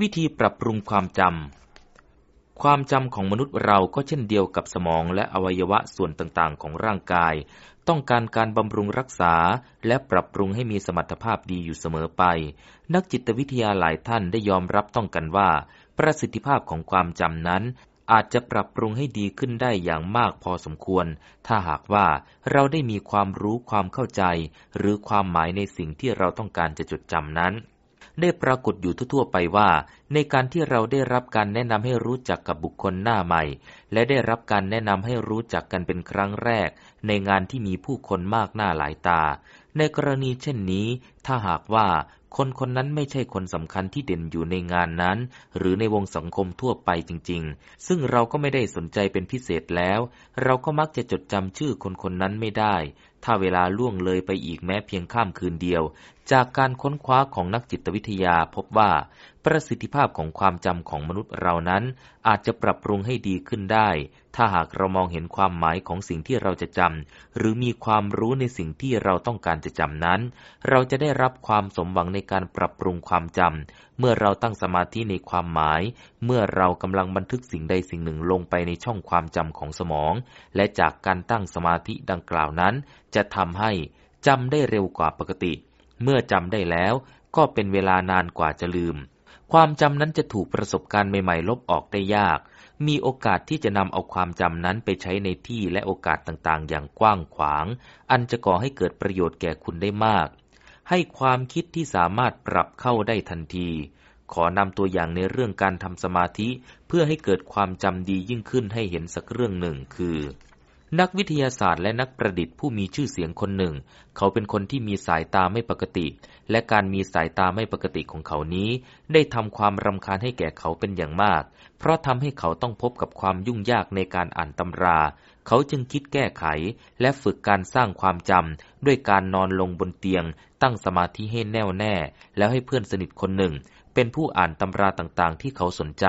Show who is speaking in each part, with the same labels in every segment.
Speaker 1: วิธีปรับปรุงความจำ ความจำของมนุษย์เราก็เช่นเดียวกับสมองและอวัยวะส่วนต่างๆ ของร่างกาย ต้องการการบำรุงรักษาและปรับปรุงให้มีสมรรถภาพดีอยู่เสมอไป นักจิตวิทยาหลายท่านได้ยอมรับต้องกันว่า ประสิทธิภาพของความจำนั้น อาจจะปรับปรุงให้ดีขึ้นได้อย่างมากพอสมควร ถ้าหากว่าเราได้มีความรู้ความเข้าใจ หรือความหมายในสิ่งที่เราต้องการจะจดจำนั้น ได้ปรากฏอยู่ทั่วไปว่า ในการที่เราได้รับการแนะนำให้รู้จักกับบุคคลหน้าใหม่ และได้รับการแนะนำให้รู้จักกันเป็นครั้งแรก ในงานที่มีผู้คนมากหน้าหลายตา ในกรณีเช่นนี้ ถ้าหากว่าคนคนนั้นไม่ใช่คนสำคัญที่เด่นอยู่ในงานนั้น หรือในวงสังคมทั่วไปจริง ๆ ซึ่งเราก็ไม่ได้สนใจเป็นพิเศษแล้ว เราก็มักจะจดจำชื่อคนคนนั้นไม่ได้ ถ้าเวลาล่วงเลยไปอีกแม้เพียงข้ามคืนเดียว จากการค้นคว้าของนักจิตวิทยาพบว่า ประสิทธิภาพของความจำของมนุษย์เรานั้น อาจจะปรับปรุงให้ดีขึ้นได้ ถ้าหากเรามองเห็นความหมายของสิ่งที่เราจะจำหรือมีความรู้ในสิ่งที่เราต้องการจะจำนั้น เราจะได้รับความสมหวังในการปรับปรุงความจำเมื่อเราตั้งสมาธิในความหมาย เมื่อเรากำลังบันทึกสิ่งใดสิ่งหนึ่งลงไปในช่องความจำของสมอง และจากการตั้งสมาธิดังกล่าวนั้น จะทำให้จำได้เร็วกว่าปกติ เมื่อจำได้แล้วก็เป็นเวลานานกว่าจะลืม ความจำนั้นจะถูกประสบการณ์ใหม่ๆ ลบออกได้ยาก มีโอกาสที่จะนำเอาความจำนั้นไปใช้ในที่และโอกาสต่างๆ อย่างกว้างขวาง อันจะก่อให้เกิดประโยชน์แก่คุณได้มาก ให้ความคิดที่สามารถปรับเข้าได้ทันที ขอนำตัวอย่างในเรื่องการทำสมาธิ เพื่อให้เกิดความจำดียิ่งขึ้นให้เห็นสักเรื่องหนึ่งคือ นักวิทยาศาสตร์และนักประดิษฐ์ผู้มีชื่อเสียงคนหนึ่ง เขาเป็นคนที่มีสายตาไม่ปกติ และการมีสายตาไม่ปกติของเขานี้ ได้ทำความรำคาญให้แก่เขาเป็นอย่างมาก เพราะทำให้เขาต้องพบกับความยุ่งยากในการอ่านตำรา เขาจึงคิดแก้ไข และฝึกการสร้างความจำด้วยการนอนลงบนเตียง ตั้งสมาธิให้แน่วแน่ แล้วให้เพื่อนสนิทคนหนึ่ง เป็นผู้อ่านตำราต่างๆ ที่เขาสนใจ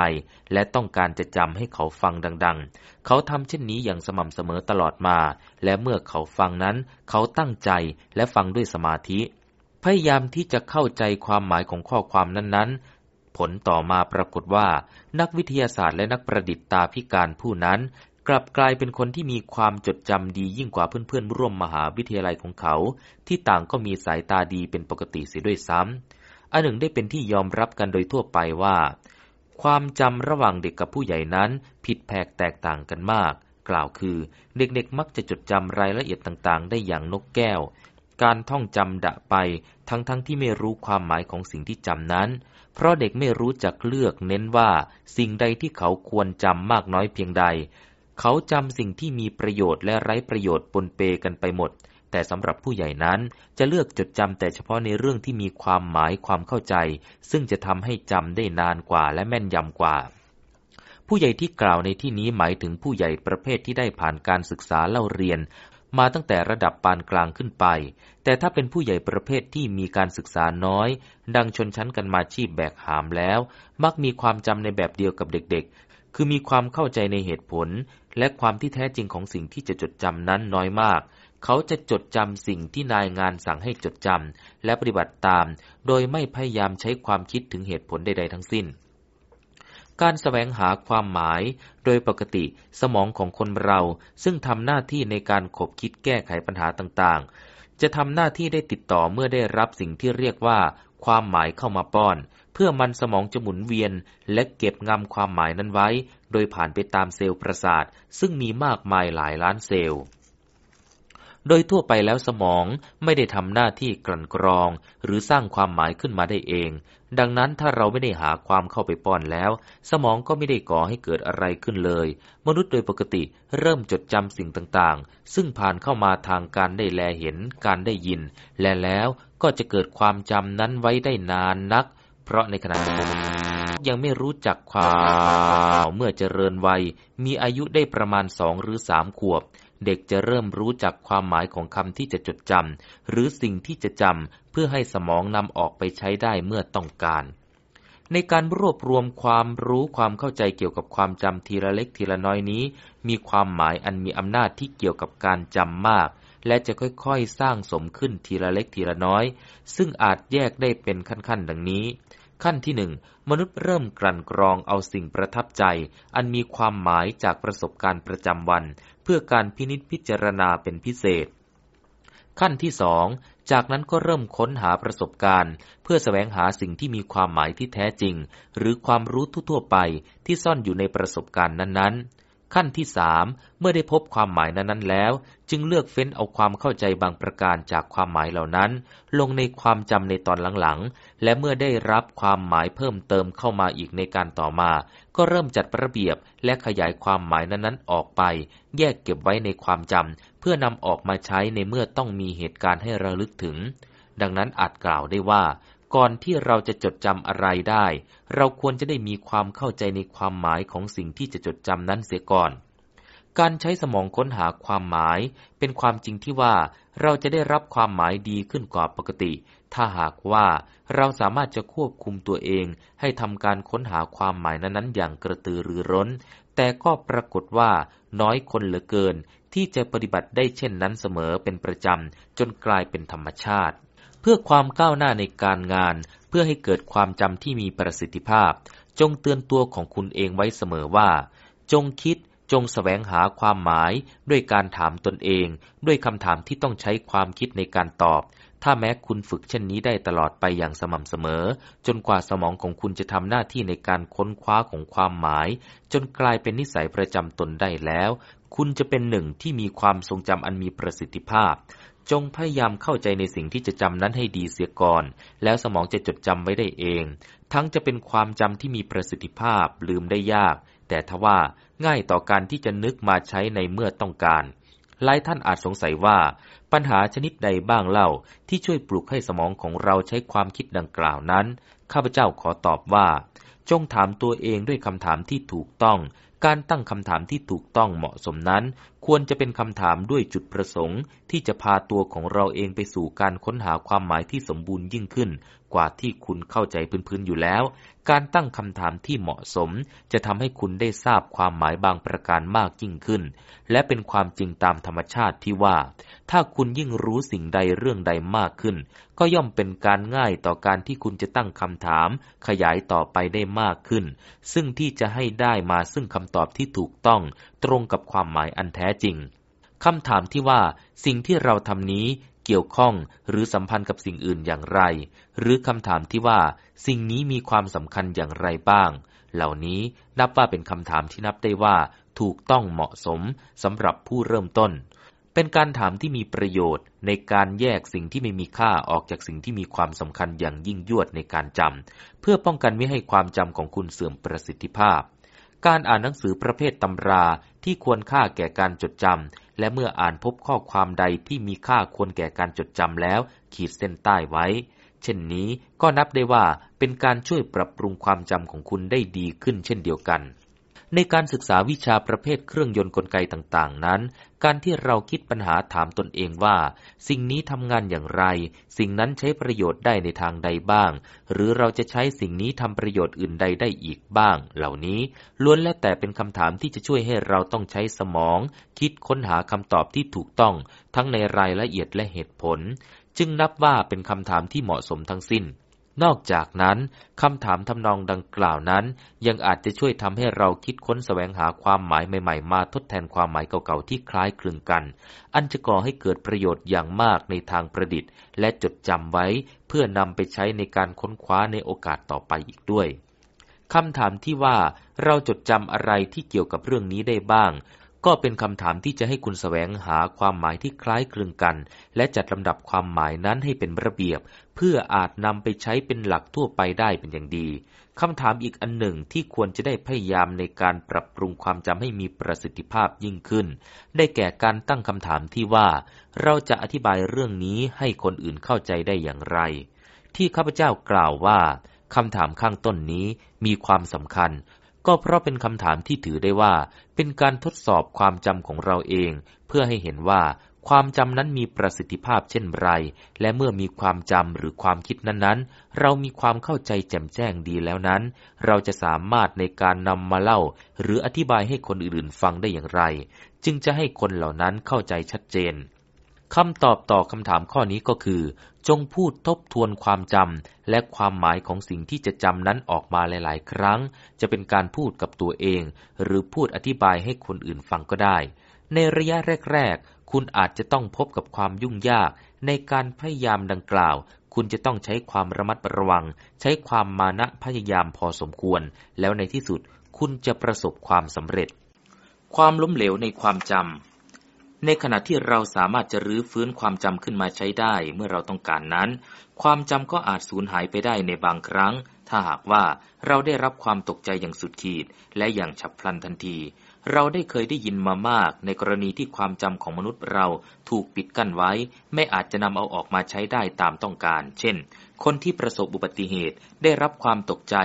Speaker 1: และต้องการจะจำให้เขาฟังดังๆ เขาทำเช่นนี้อย่างสม่ำเสมอตลอดมา และเมื่อเขาฟังนั้น เขาตั้งใจและฟังด้วยสมาธิ พยายามที่จะเข้าใจความหมายของข้อความนั้นๆผลต่อมาปรากฏว่า นักวิทยาศาสตร์และนักประดิษฐ์ตาพิการผู้นั้น กลับกลายเป็นคนที่มีความจดจำดียิ่งกว่าเพื่อนๆร่วมมหาวิทยาลัยของเขา ที่ต่างก็มีสายตาดีเป็นปกติเสียด้วยซ้ำ อันหนึ่งได้เป็นที่ยอมรับกันโดยทั่วไปว่า ความจำระหว่างเด็กกับผู้ใหญ่นั้นผิดแผกแตกต่างกันมาก กล่าวคือ เด็กๆมักจะจดจำรายละเอียดต่างๆ ได้อย่างนกแก้ว การท่องจำดะไปทั้งๆทที่ไม่รู้ความหมายของสิ่งที่จำนั้น เพราะเด็กไม่รู้จักเลือกเน้นว่า สิ่งใดที่เขาควรจำมากน้อยเพียงใด เขาจำสิ่งที่มีประโยชน์และไร้ประโยชน์ปนเปกันไปหมด แต่สำหรับผู้ใหญ่นั้นจะเลือกจดจำแต่เฉพาะในเรื่องที่มีความหมายความเข้าใจ ซึ่งจะทำให้จำได้นานกว่าและแม่นยำกว่า ผู้ใหญ่ที่กล่าวในที่นี้หมายถึงผู้ใหญ่ประเภทที่ได้ผ่านการศึกษาเล่าเรียน มาตั้งแต่ระดับปานกลางขึ้นไป แต่ถ้าเป็นผู้ใหญ่ประเภทที่มีการศึกษาน้อย ดังชนชั้นกันมาชีพแบกหามแล้ว มักมีความจำในแบบเดียวกับเด็กๆ คือมีความเข้าใจในเหตุผล และความที่แท้จริงของสิ่งที่จะจดจำนั้นน้อยมาก เขาจะจดจำสิ่งที่นายงานสั่งให้จดจำและปฏิบัติตาม โดยไม่พยายามใช้ความคิดถึงเหตุผลใด ๆ ทั้งสิ้น การสแสวงหาความหมาย โดยปกติสมองของคนเราซึ่งทำหน้าที่ในการขบคิดแก้ไขปัญหาต่างๆ จะทำหน้าที่ได้ติดต่อเมื่อได้รับสิ่งที่เรียกว่า ความหมายเข้ามาป้อน เพื่อมันสมองจะหมุนเวียน และเก็บงำความหมายนั้นไว้ โดยผ่านไปตามเซลล์ประสาท ซึ่งมีมากมายหลายล้านเซลล์ โดยทั่วไปแล้วสมองไม่ได้ทำหน้าที่กลั่นกรอง หรือสร้างความหมายขึ้นมาได้เอง ดังนั้นถ้าเราไม่ได้หาความเข้าไปป้อนแล้ว สมองก็ไม่ได้ก่อให้เกิดอะไรขึ้นเลย มนุษย์โดยปกติเริ่มจดจำสิ่งต่างๆ ซึ่งผ่านเข้ามาทางการได้แลเห็น การได้ยิน และแล้วก็จะเกิดความจำนั้นไว้ได้นานนัก เพราะในขณะยังไม่รู้จักความเมื่อเจริญวัย มีอายุได้ประมาณสองหรือสามขวบ เด็กจะเริ่มรู้จักความหมายของคำที่จะจดจำหรือสิ่งที่จะจำเพื่อให้สมองนำออกไปใช้ได้เมื่อต้องการ ในการรวบรวมความรู้ความเข้าใจเกี่ยวกับความจำทีละเล็กทีละน้อยนี้ มีความหมายอันมีอำนาจที่เกี่ยวกับการจำมาก และจะค่อยๆ สร้างสมขึ้นทีละเล็กทีละน้อย ซึ่งอาจแยกได้เป็นขั้นๆ ดังนี้ขั้นที่หนึ่งมนุษย์เริ่มกลั่นกรองเอาสิ่งประทับใจ อันมีความหมายจากประสบการณ์ประจำวัน พื่อการพินิษพิจารณาเป็นพิเศษ ขั้นที่สองจากนั้นก็เริ่มค้นหาประสบการณ์ เพื่อแสวงหาสิ่งที่มีความหมายที่แท้จริง หรือความรู้ทั่วไปที่ซ่อนอยู่ในประสบการณ์นั้นๆ ขั้นที่สามเมื่อได้พบความหมายนั้นๆแล้ว จึงเลือกเฟ้นเอาความเข้าใจบางประการจากความหมายเหล่านั้น ลงในความจำในตอนหลังๆ และเมื่อได้รับความหมายเพิ่มเติมเข้ามาอีกในการต่อมา ก็เริ่มจัดระเบียบและขยายความหมายนั้นๆ ออกไป แยกเก็บไว้ในความจำเพื่อนำออกมาใช้ในเมื่อต้องมีเหตุการณ์ให้ระลึกถึง ดังนั้นอาจกล่าวได้ว่า ก่อนที่เราจะจดจำอะไรได้ เราควรจะได้มีความเข้าใจในความหมายของสิ่งที่จะจดจำนั้นเสียก่อน การใช้สมองค้นหาความหมาย เป็นความจริงที่ว่าเราจะได้รับความหมายดีขึ้นกว่าปกติ ถ้าหากว่าเราสามารถจะควบคุมตัวเอง ให้ทำการค้นหาความหมายนั้นๆ อย่างกระตือรือร้น แต่ก็ปรากฏว่าน้อยคนเหลือเกิน ที่จะปฏิบัติได้เช่นนั้นเสมอเป็นประจำจนกลายเป็นธรรมชาติ พื่อความก้าวหน้าในการงาน เพื่อให้เกิดความจำที่มีประสิทธิภาพ จงเตือนตัวของคุณเองไว้เสมอว่า จงคิดจงสแสวงหาความหมาย ด้วยการถามตนเอง ด้วยคำถามที่ต้องใช้ความคิดในการตอบ ถ้าแม้คุณฝึกเช่นนี้ได้ตลอดไปอย่างสม่ำเสมอ จนกว่าสมองของคุณจะทำหน้าที่ในการค้นคว้าของความหมาย จนกลายเป็นนิสัยประจำตนได้แล้ว คุณจะเป็นหนึ่งที่มีความทรงจำอันมีประสิทธิภาพ จงพยายามเข้าใจในสิ่งที่จะจำนั้นให้ดีเสียก่อน แล้วสมองจะจดจำไว้ได้เอง ทั้งจะเป็นความจำที่มีประสิทธิภาพลืมได้ยาก แต่ทว่าง่ายต่อการที่จะนึกมาใช้ในเมื่อต้องการหลายท่านอาจสงสัยว่า ปัญหาชนิดใดบ้างเล่าที่ช่วยปลุกให้สมองของเราใช้ความคิดดังกล่าวนั้น ข้าพเจ้าขอตอบว่า จงถามตัวเองด้วยคำถามที่ถูกต้อง การตั้งคำถามที่ถูกต้องเหมาะสมนั้น ควรจะเป็นคำถามด้วยจุดประสงค์ ที่จะพาตัวของเราเองไปสู่การค้นหาความหมายที่สมบูรณ์ยิ่งขึ้น กว่าที่คุณเข้าใจพื้นๆอยู่แล้ว การตั้งคำถามที่เหมาะสม จะทำให้คุณได้ทราบความหมายบางประการมากยิ่งขึ้น และเป็นความจริงตามธรรมชาติที่ว่า ถ้าคุณยิ่งรู้สิ่งใดเรื่องใดมากขึ้น ก็ย่อมเป็นการง่ายต่อการที่คุณจะตั้งคำถาม ขยายต่อไปได้มากขึ้น ซึ่งที่จะให้ได้มาซึ่งคำตอบที่ถูกต้อง ตรงกับความหมายอันแท้จริงคำถามที่ว่าสิ่งที่เราทำนี้ เกี่ยวข้องหรือสัมพันธ์กับสิ่งอื่นอย่างไร หรือคำถามที่ว่าสิ่งนี้มีความสำคัญอย่างไรบ้าง เหล่านี้นับว่าเป็นคำถามที่นับได้ว่า ถูกต้องเหมาะสมสำหรับผู้เริ่มต้น เป็นการถามที่มีประโยชน์ในการแยกสิ่งที่ไม่มีค่าออกจากสิ่งที่มีความสำคัญอย่างยิ่งยวดในการจำเพื่อป้องกันไม่ให้ความจำของคุณเสื่อมประสิทธิภาพการอ่านหนังสือประเภทตำราที่ควรค่าแก่การจดจำ และเมื่ออ่านพบข้อความใดที่มีค่าควรแก่การจดจำแล้ว ขีดเส้นใต้ไว้ เช่นนี้ก็นับได้ว่าเป็นการช่วยปรับปรุงความจำของคุณได้ดีขึ้นเช่นเดียวกัน ในการศึกษาวิชาประเภทเครื่องยนต์กลไกต่างๆ นั้น การที่เราคิดปัญหาถามตนเองว่า สิ่งนี้ทำงานอย่างไร สิ่งนั้นใช้ประโยชน์ได้ในทางใดบ้าง หรือเราจะใช้สิ่งนี้ทำประโยชน์อื่นใดได้อีกบ้าง เหล่านี้ล้วนแล้วแต่เป็นคำถามที่จะช่วยให้เราต้องใช้สมอง คิดค้นหาคำตอบที่ถูกต้อง ทั้งในรายละเอียดและเหตุผล จึงนับว่าเป็นคำถามที่เหมาะสมทั้งสิ้น นอกจากนั้นคำถามทำนองดังกล่าวนั้น ยังอาจจะช่วยทำให้เราคิดค้นแสวงหาความหมายใหม่ ๆ มาทดแทนความหมายเก่าๆที่คล้ายคลึงกัน อันจะก่อให้เกิดประโยชน์อย่างมากในทางประดิษฐ์ และจดจำไว้ เพื่อนำไปใช้ในการค้นคว้าในโอกาสต่อไปอีกด้วยคำถามที่ว่าเราจดจำอะไรที่เกี่ยวกับเรื่องนี้ได้บ้าง ก็เป็นคำถามที่จะให้คุณแสวงหาความหมายที่คล้ายคลึงกัน และจัดลำดับความหมายนั้นให้เป็นระเบียบ เพื่ออาจนำไปใช้เป็นหลักทั่วไปได้เป็นอย่างดีคำถามอีกอันหนึ่งที่ควรจะได้พยายามในการปรับปรุงความจำให้มีประสิทธิภาพยิ่งขึ้น ได้แก่การตั้งคำถามที่ว่า เราจะอธิบายเรื่องนี้ให้คนอื่นเข้าใจได้อย่างไร ที่ข้าพเจ้ากล่าวว่าคำถามข้างต้นนี้มีความสำคัญ ก็เพราะเป็นคำถามที่ถือได้ว่า เป็นการทดสอบความจำของเราเอง เพื่อให้เห็นว่าความจำนั้นมีประสิทธิภาพเช่นไร และเมื่อมีความจำหรือความคิดนั้นๆ เรามีความเข้าใจแจ่มแจ้งดีแล้วนั้น เราจะสามารถในการนำมาเล่า หรืออธิบายให้คนอื่นฟังได้อย่างไร จึงจะให้คนเหล่านั้นเข้าใจชัดเจนคำตอบต่อคำถามข้อนี้ก็คือ จงพูดทบทวนความจำและความหมายของสิ่งที่จะจำนั้นออกมาหลาย ๆ ครั้ง จะเป็นการพูดกับตัวเอง หรือพูดอธิบายให้คนอื่นฟังก็ได้ ในระยะแรก ๆ คุณอาจจะต้องพบกับความยุ่งยาก ในการพยายามดังกล่าว คุณจะต้องใช้ความระมัดระวัง ใช้ความมานะพยายามพอสมควร แล้วในที่สุดคุณจะประสบความสำเร็จ ความล้มเหลวในความจำ ในขณะที่เราสามารถจะรื้อฟื้นความจำขึ้นมาใช้ได้เมื่อเราต้องการนั้น ความจำก็อาจสูญหายไปได้ในบางครั้ง ถ้าหากว่าเราได้รับความตกใจอย่างสุดขีด และอย่างฉับพลันทันที เราได้เคยได้ยินมามากในกรณีที่ความจำของมนุษย์เราถูกปิดกั้นไว้ ไม่อาจจะนำเอาออกมาใช้ได้ตามต้องการ เช่น คนที่ประสบอุบัติเหตุได้รับความตกใจ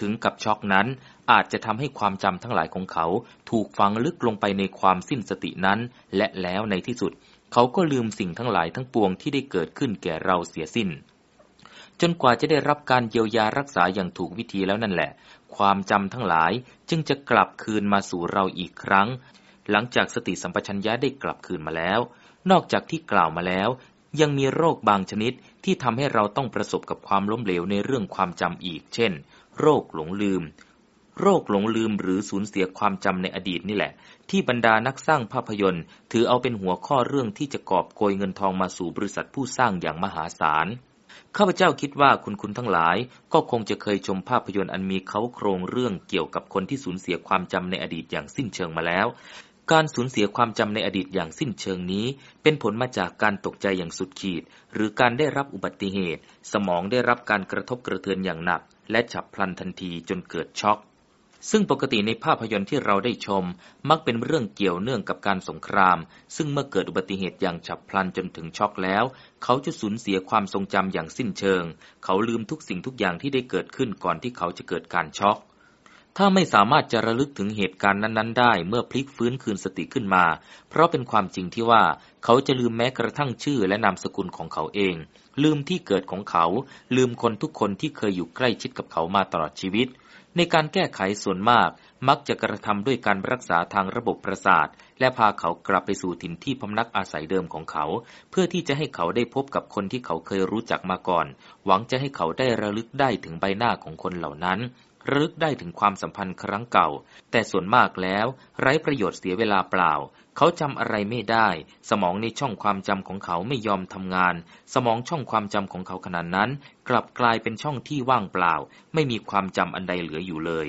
Speaker 1: ถึงกับช็อกนั้น อาจจะทำให้ความจำทั้งหลายของเขา ถูกฝังลึกลงไปในความสิ้นสตินั้น และแล้วในที่สุด เขาก็ลืมสิ่งทั้งหลายทั้งปวงที่ได้เกิดขึ้นแก่เราเสียสิ้น จนกว่าจะได้รับการเยียวยารักษาอย่างถูกวิธีแล้วนั่นแหละ ความจำทั้งหลายจึงจะกลับคืนมาสู่เราอีกครั้ง หลังจากสติสัมปชัญญะได้กลับคืนมาแล้วนอกจากที่กล่าวมาแล้ว ยังมีโรคบางชนิดที่ทำให้เราต้องประสบกับความล้มเหลวในเรื่องความจำอีก เช่น โรคหลงลืม โรคหลงลืมหรือสูญเสียความจำในอดีตนี่แหละ ที่บรรดานักสร้างภาพยนตร์ ถือเอาเป็นหัวข้อเรื่องที่จะกอบโกยเงินทองมาสู่บริษัทผู้สร้างอย่างมหาศาลข้าพเจ้าคิดว่าคุณคุณทั้งหลาย ก็คงจะเคยชมภาพยนตร์อันมีเขาโครงเรื่องเกี่ยวกับคนที่สูญเสียความจำในอดีตอย่างสิ้นเชิงมาแล้ว การสูญเสียความจำในอดีตอย่างสิ้นเชิงนี้ เป็นผลมาจากการตกใจอย่างสุดขีด หรือการได้รับอุบัติเหตุ สมองได้รับการกระทบกระเทือนอย่างหนัก และฉับพลันทันทีจนเกิดช็อก ซึ่งปกติในภาพยนตร์ที่เราได้ชม มักเป็นเรื่องเกี่ยวเนื่องกับการสงคราม ซึ่งเมื่อเกิดอุบัติเหตุอย่างฉับพลันจนถึงช็อกแล้ว เขาจะสูญเสียความทรงจำอย่างสิ้นเชิง เขาลืมทุกสิ่งทุกอย่างที่ได้เกิดขึ้นก่อนที่เขาจะเกิดการช็อก ถ้าไม่สามารถจะระลึกถึงเหตุการณ์นั้น ๆ ได้เมื่อพลิกฟื้นคืนสติขึ้นมา เพราะเป็นความจริงที่ว่าเขาจะลืมแม้กระทั่งชื่อและนามสกุลของเขาเอง ลืมที่เกิดของเขา ลืมคนทุกคนที่เคยอยู่ใกล้ชิดกับเขามาตลอดชีวิต ในการแก้ไขส่วนมาก มักจะกระทำด้วยการรักษาทางระบบประสาท และพาเขากลับไปสู่ถิ่นที่พำนักอาศัยเดิมของเขา เพื่อที่จะให้เขาได้พบกับคนที่เขาเคยรู้จักมาก่อน หวังจะให้เขาได้ระลึกได้ถึงใบหน้าของคนเหล่านั้น ระลึกได้ถึงความสัมพันธ์ครั้งเก่า แต่ส่วนมากแล้ว ไร้ประโยชน์เสียเวลาเปล่า เขาจำอะไรไม่ได้ สมองในช่องความจำของเขาไม่ยอมทำงาน สมองช่องความจำของเขาขนาดนั้น กลับกลายเป็นช่องที่ว่างเปล่า ไม่มีความจำอันใดเหลืออยู่เลย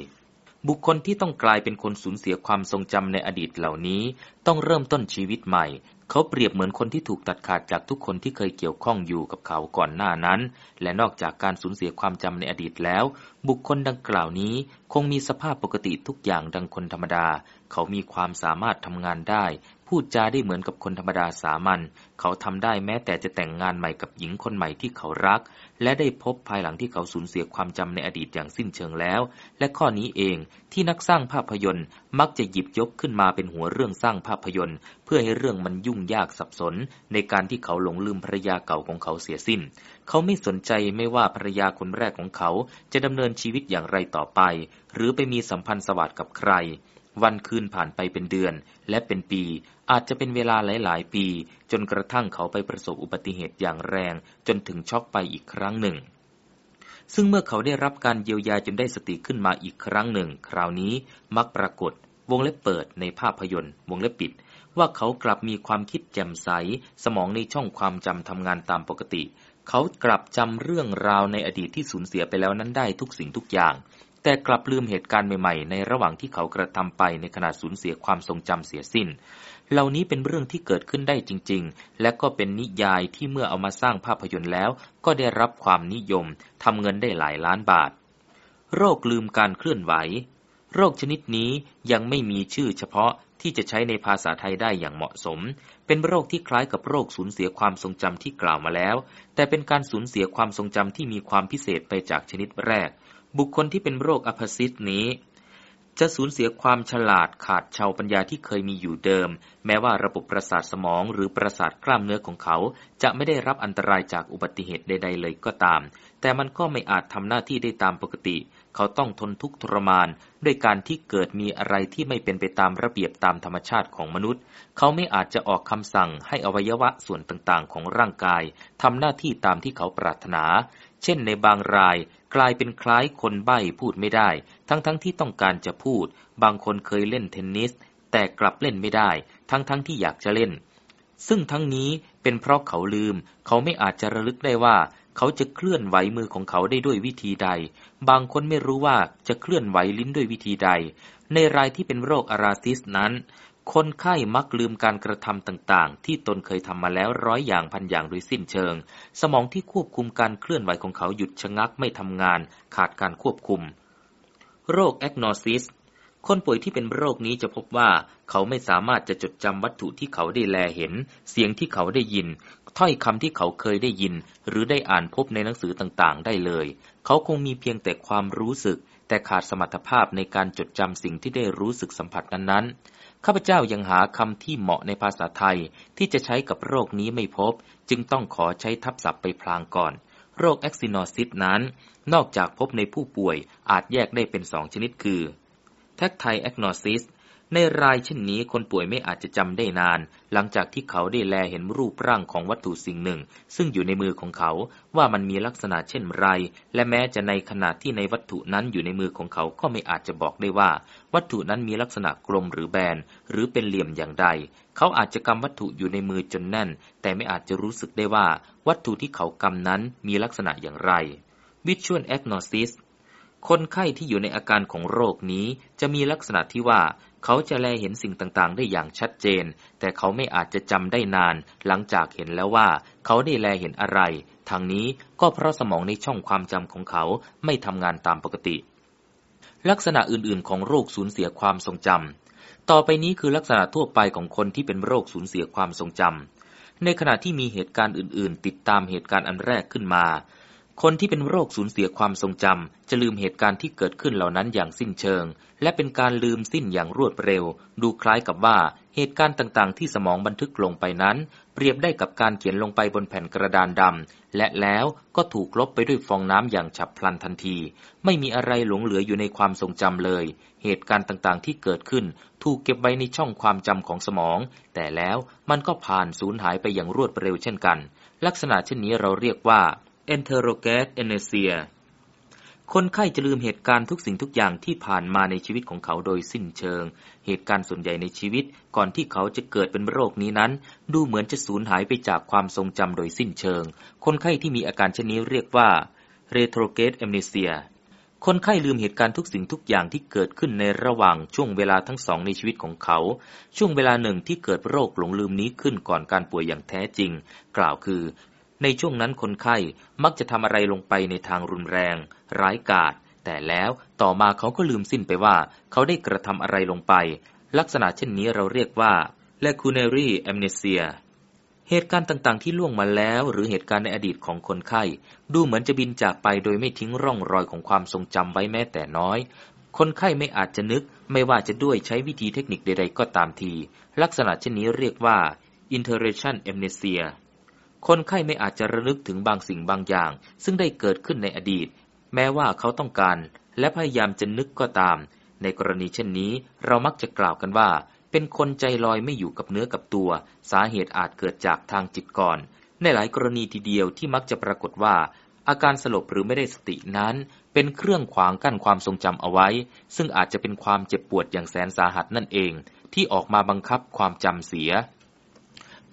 Speaker 1: บุคคลที่ต้องกลายเป็นคนสูญเสียความทรงจำในอดีตเหล่านี้ ต้องเริ่มต้นชีวิตใหม่ เขาเปรียบเหมือนคนที่ถูกตัดขาดจากทุกคนที่เคยเกี่ยวข้องอยู่กับเขาก่อนหน้านั้น และนอกจากการสูญเสียความจำในอดีตแล้ว บุคคลดังกล่าวนี้คงมีสภาพปกติทุกอย่างดังคนธรรมดา เขามีความสามารถทำงานได้ พูดจาได้เหมือนกับคนธรรมดาสามัญเขาทำได้แม้แต่จะแต่งงานใหม่กับหญิงคนใหม่ที่เขารัก และได้พบภายหลังที่เขาสูญเสียความจำในอดีตอย่างสิ้นเชิงแล้ว และข้อนี้เองที่นักสร้างภาพยนตร์ มักจะหยิบยกขึ้นมาเป็นหัวเรื่องสร้างภาพยนตร์ เพื่อให้เรื่องมันยุ่งยากสับสน ในการที่เขาหลงลืมภรรยาเก่าของเขาเสียสิ้น เขาไม่สนใจไม่ว่าภรรยาคนแรกของเขาจะดำเนินชีวิตอย่างไรต่อไป หรือไปมีสัมพันธ์สวัสดกับใครวันคืนผ่านไปเป็นเดือน และเป็นปี อาจจะเป็นเวลาหลาย ๆ ปี จนกระทั่งเขาไปประสบอุบัติเหตุอย่างแรง จนถึงช็อกไปอีกครั้งหนึ่ง ซึ่งเมื่อเขาได้รับการเยียวยาจนได้สติขึ้นมาอีกครั้งหนึ่ง คราวนี้มักปรากฏ วงเล็บเปิดในภาพยนตร์ วงเล็บปิด ว่าเขากลับมีความคิดแจ่มใส สมองในช่องความจำทำงานตามปกติ เขากลับจำเรื่องราวในอดีตที่สูญเสียไปแล้วนั้นได้ทุกสิ่งทุกอย่างแต่กลับลืมเหตุการณ์ใหม่ ๆ ในระหว่างที่เขากระทำไปในขณะสูญเสียความทรงจำเสียสิ้น เหล่านี้เป็นเรื่องที่เกิดขึ้นได้จริง ๆ และก็เป็นนิยายที่เมื่อเอามาสร้างภาพยนตร์แล้ว ก็ได้รับความนิยมทำเงินได้หลายล้านบาท โรคลืมการเคลื่อนไหว โรคชนิดนี้ยังไม่มีชื่อเฉพาะที่จะใช้ในภาษาไทยได้อย่างเหมาะสม เป็นโรคที่คล้ายกับโรคสูญเสียความทรงจำที่กล่าวมาแล้ว แต่เป็นการสูญเสียความทรงจำที่มีความพิเศษไปจากชนิดแรก บุคคลที่เป็นโรคอัพซิสนี้ จะสูญเสียความฉลาดขาดชาวปัญญาที่เคยมีอยู่เดิม แม้ว่าระบบประสาทสมองหรือประสาทกล้ามเนื้อของเขา จะไม่ได้รับอันตรายจากอุบัติเหตุใด ๆ เลยก็ตาม แต่มันก็ไม่อาจทำหน้าที่ได้ตามปกติ เขาต้องทนทุกข์ทรมาน ด้วยการที่เกิดมีอะไรที่ไม่เป็นไปตามระเบียบตามธรรมชาติของมนุษย์ เขาไม่อาจจะออกคำสั่งให้อวัยวะส่วนต่างๆ ของร่างกายทำหน้าที่ตามที่เขาปรารถนา เช่นในบางรายกลายเป็นคล้ายคนใบ้พูดไม่ได้ ทั้งๆทที่ต้องการจะพูด บางคนเคยเล่นเทนนิส แต่กลับเล่นไม่ได้ ทั้งๆทที่อยากจะเล่น ซึ่งทั้งนี้เป็นเพราะเขาลืม เขาไม่อาจจะระลึกได้ว่า เขาจะเคลื่อนไหวมือของเขาได้ด้วยวิธีใด บางคนไม่รู้ว่าจะเคลื่อนไหวลิ้นด้วยวิธีใด ในรายที่เป็นโรคอาราซิสนั้น คนไข้มักลืมการกระทำต่างๆ ที่ตนเคยทำมาแล้วร้อยอย่างพันอย่างโดยสิ้นเชิง สมองที่ควบคุมการเคลื่อนไหวของเขาหยุดชะงักไม่ทำงาน ขาดการควบคุม โรคแอกโนซิส คนป่วยที่เป็นโรคนี้จะพบว่า เขาไม่สามารถจะจดจำวัตถุที่เขาได้แลเห็น เสียงที่เขาได้ยิน ถ้อยคำที่เขาเคยได้ยิน หรือได้อ่านพบในหนังสือต่างๆ ได้เลย เขาคงมีเพียงแต่ความรู้สึก แต่ขาดสมรรถภาพในการจดจำสิ่งที่ได้รู้สึกสัมผัสนั้นๆ ข้าพเจ้ายังหาคำที่เหมาะในภาษาไทยที่จะใช้กับโรคนี้ไม่พบ จึงต้องขอใช้ทับศัพท์ไปพลางก่อน โรคแอกซินอซิสนั้น นอกจากพบในผู้ป่วยอาจแยกได้เป็นสองชนิดคือแท็กไทแอกโนซิส ในรายเช่นนี้คนป่วยไม่อาจจะจำได้นาน หลังจากที่เขาได้แลเห็นรูปร่างของวัตถุสิ่งหนึ่ง ซึ่งอยู่ในมือของเขาว่ามันมีลักษณะเช่นไร และแม้จะในขณะที่ในวัตถุนั้นอยู่ในมือของเขาก็ไม่อาจจะบอกได้ว่า วัตถุนั้นมีลักษณะกลมหรือแบน หรือเป็นเหลี่ยมอย่างใด เขาอาจจะกำวัตถุอยู่ในมือจนแน่น แต่ไม่อาจจะรู้สึกได้ว่า วัตถุที่เขากำนั้นมีลักษณะอย่างไร Visual Agnosis คนไข้ที่อยู่ในอาการของโรคนี้จะมีลักษณะที่ว่า เขาจะแลเห็นสิ่งต่างๆ ได้อย่างชัดเจน แต่เขาไม่อาจจะจำได้นาน หลังจากเห็นแล้วว่า เขาได้แลเห็นอะไร ทางนี้ก็เพราะสมองในช่องความจำของเขาไม่ทำงานตามปกติ ลักษณะอื่นๆ ของโรคสูญเสียความทรงจำต่อไปนี้คือลักษณะทั่วไปของคนที่เป็นโรคสูญเสียความทรงจำในขณะที่มีเหตุการณ์อื่น ๆ ติดตามเหตุการณ์อันแรกขึ้นมา คนที่เป็นโรคสูญเสียความทรงจำจะลืมเหตุการณ์ที่เกิดขึ้นเหล่านั้นอย่างสิ้นเชิง และเป็นการลืมสิ้นอย่างรวดเร็ว ดูคล้ายกับว่าเหตุการณ์ต่างๆ ที่สมองบันทึกลงไปนั้น เปรียบได้กับการเขียนลงไปบนแผ่นกระดานดำและแล้วก็ถูกลบไปด้วยฟองน้ำอย่างฉับพลันทันที ไม่มีอะไรหลงเหลืออยู่ในความทรงจำเลย เหตุการณ์ต่างๆ ที่เกิดขึ้น ถูกเก็บไว้ในช่องความจำของสมอง แต่แล้วมันก็ผ่านสูญหายไปอย่างรวดเร็วเช่นกัน ลักษณะเช่นนี้เราเรียกว่า enterogate amnesia คนไข้จะลืมเหตุการณ์ทุกสิ่งทุกอย่างที่ผ่านมาในชีวิตของเขาโดยสิ้นเชิง เหตุการณ์ส่วนใหญ่ในชีวิตก่อนที่เขาจะเกิดเป็นโรคนี้นั้น ดูเหมือนจะสูญหายไปจากความทรงจำโดยสิ้นเชิง คนไข้ที่มีอาการเช่นนี้เรียกว่า retrograde amnesia คนไข้ลืมเหตุการณ์ทุกสิ่งทุกอย่างที่เกิดขึ้นในระหว่างช่วงเวลาทั้งสองในชีวิตของเขา ช่วงเวลาหนึ่งที่เกิดโรคหลงลืมนี้ขึ้นก่อนการป่วยอย่างแท้จริง กล่าวคือ ในช่วงนั้นคนไข้มักจะทำอะไรลงไปในทางรุนแรง ร้ายกาจแต่แล้วต่อมาเขาก็ลืมสิ้นไปว่าเขาได้กระทำอะไรลงไป ลักษณะเช่นนี้เราเรียกว่า lacunar amnesia เหตุการณ์ต่างๆ ที่ล่วงมาแล้ว หรือเหตุการณ์ในอดีตของคนไข้ ดูเหมือนจะบินจากไปโดยไม่ทิ้งร่องรอยของความทรงจำไว้แม้แต่น้อย คนไข้ไม่อาจจะนึก ไม่ว่าจะด้วยใช้วิธีเทคนิคใดๆก็ตามที ลักษณะเช่นนี้เรียกว่า interration amnesia คนไข้ไม่อาจจะระลึกถึงบางสิ่งบางอย่าง ซึ่งได้เกิดขึ้นในอดีต แม้ว่าเขาต้องการ และพยายามจะนึกก็ตาม ในกรณีเช่นนี้ เรามักจะกล่าวกันว่า เป็นคนใจลอยไม่อยู่กับเนื้อกับตัว สาเหตุอาจเกิดจากทางจิตก่อน ในหลายกรณีทีเดียวที่มักจะปรากฏว่า อาการสลบหรือไม่ได้สตินั้น เป็นเครื่องขวางกั้นความทรงจำเอาไว้ ซึ่งอาจจะเป็นความเจ็บปวดอย่างแสนสาหัสนั่นเอง ที่ออกมาบังคับความจำเสีย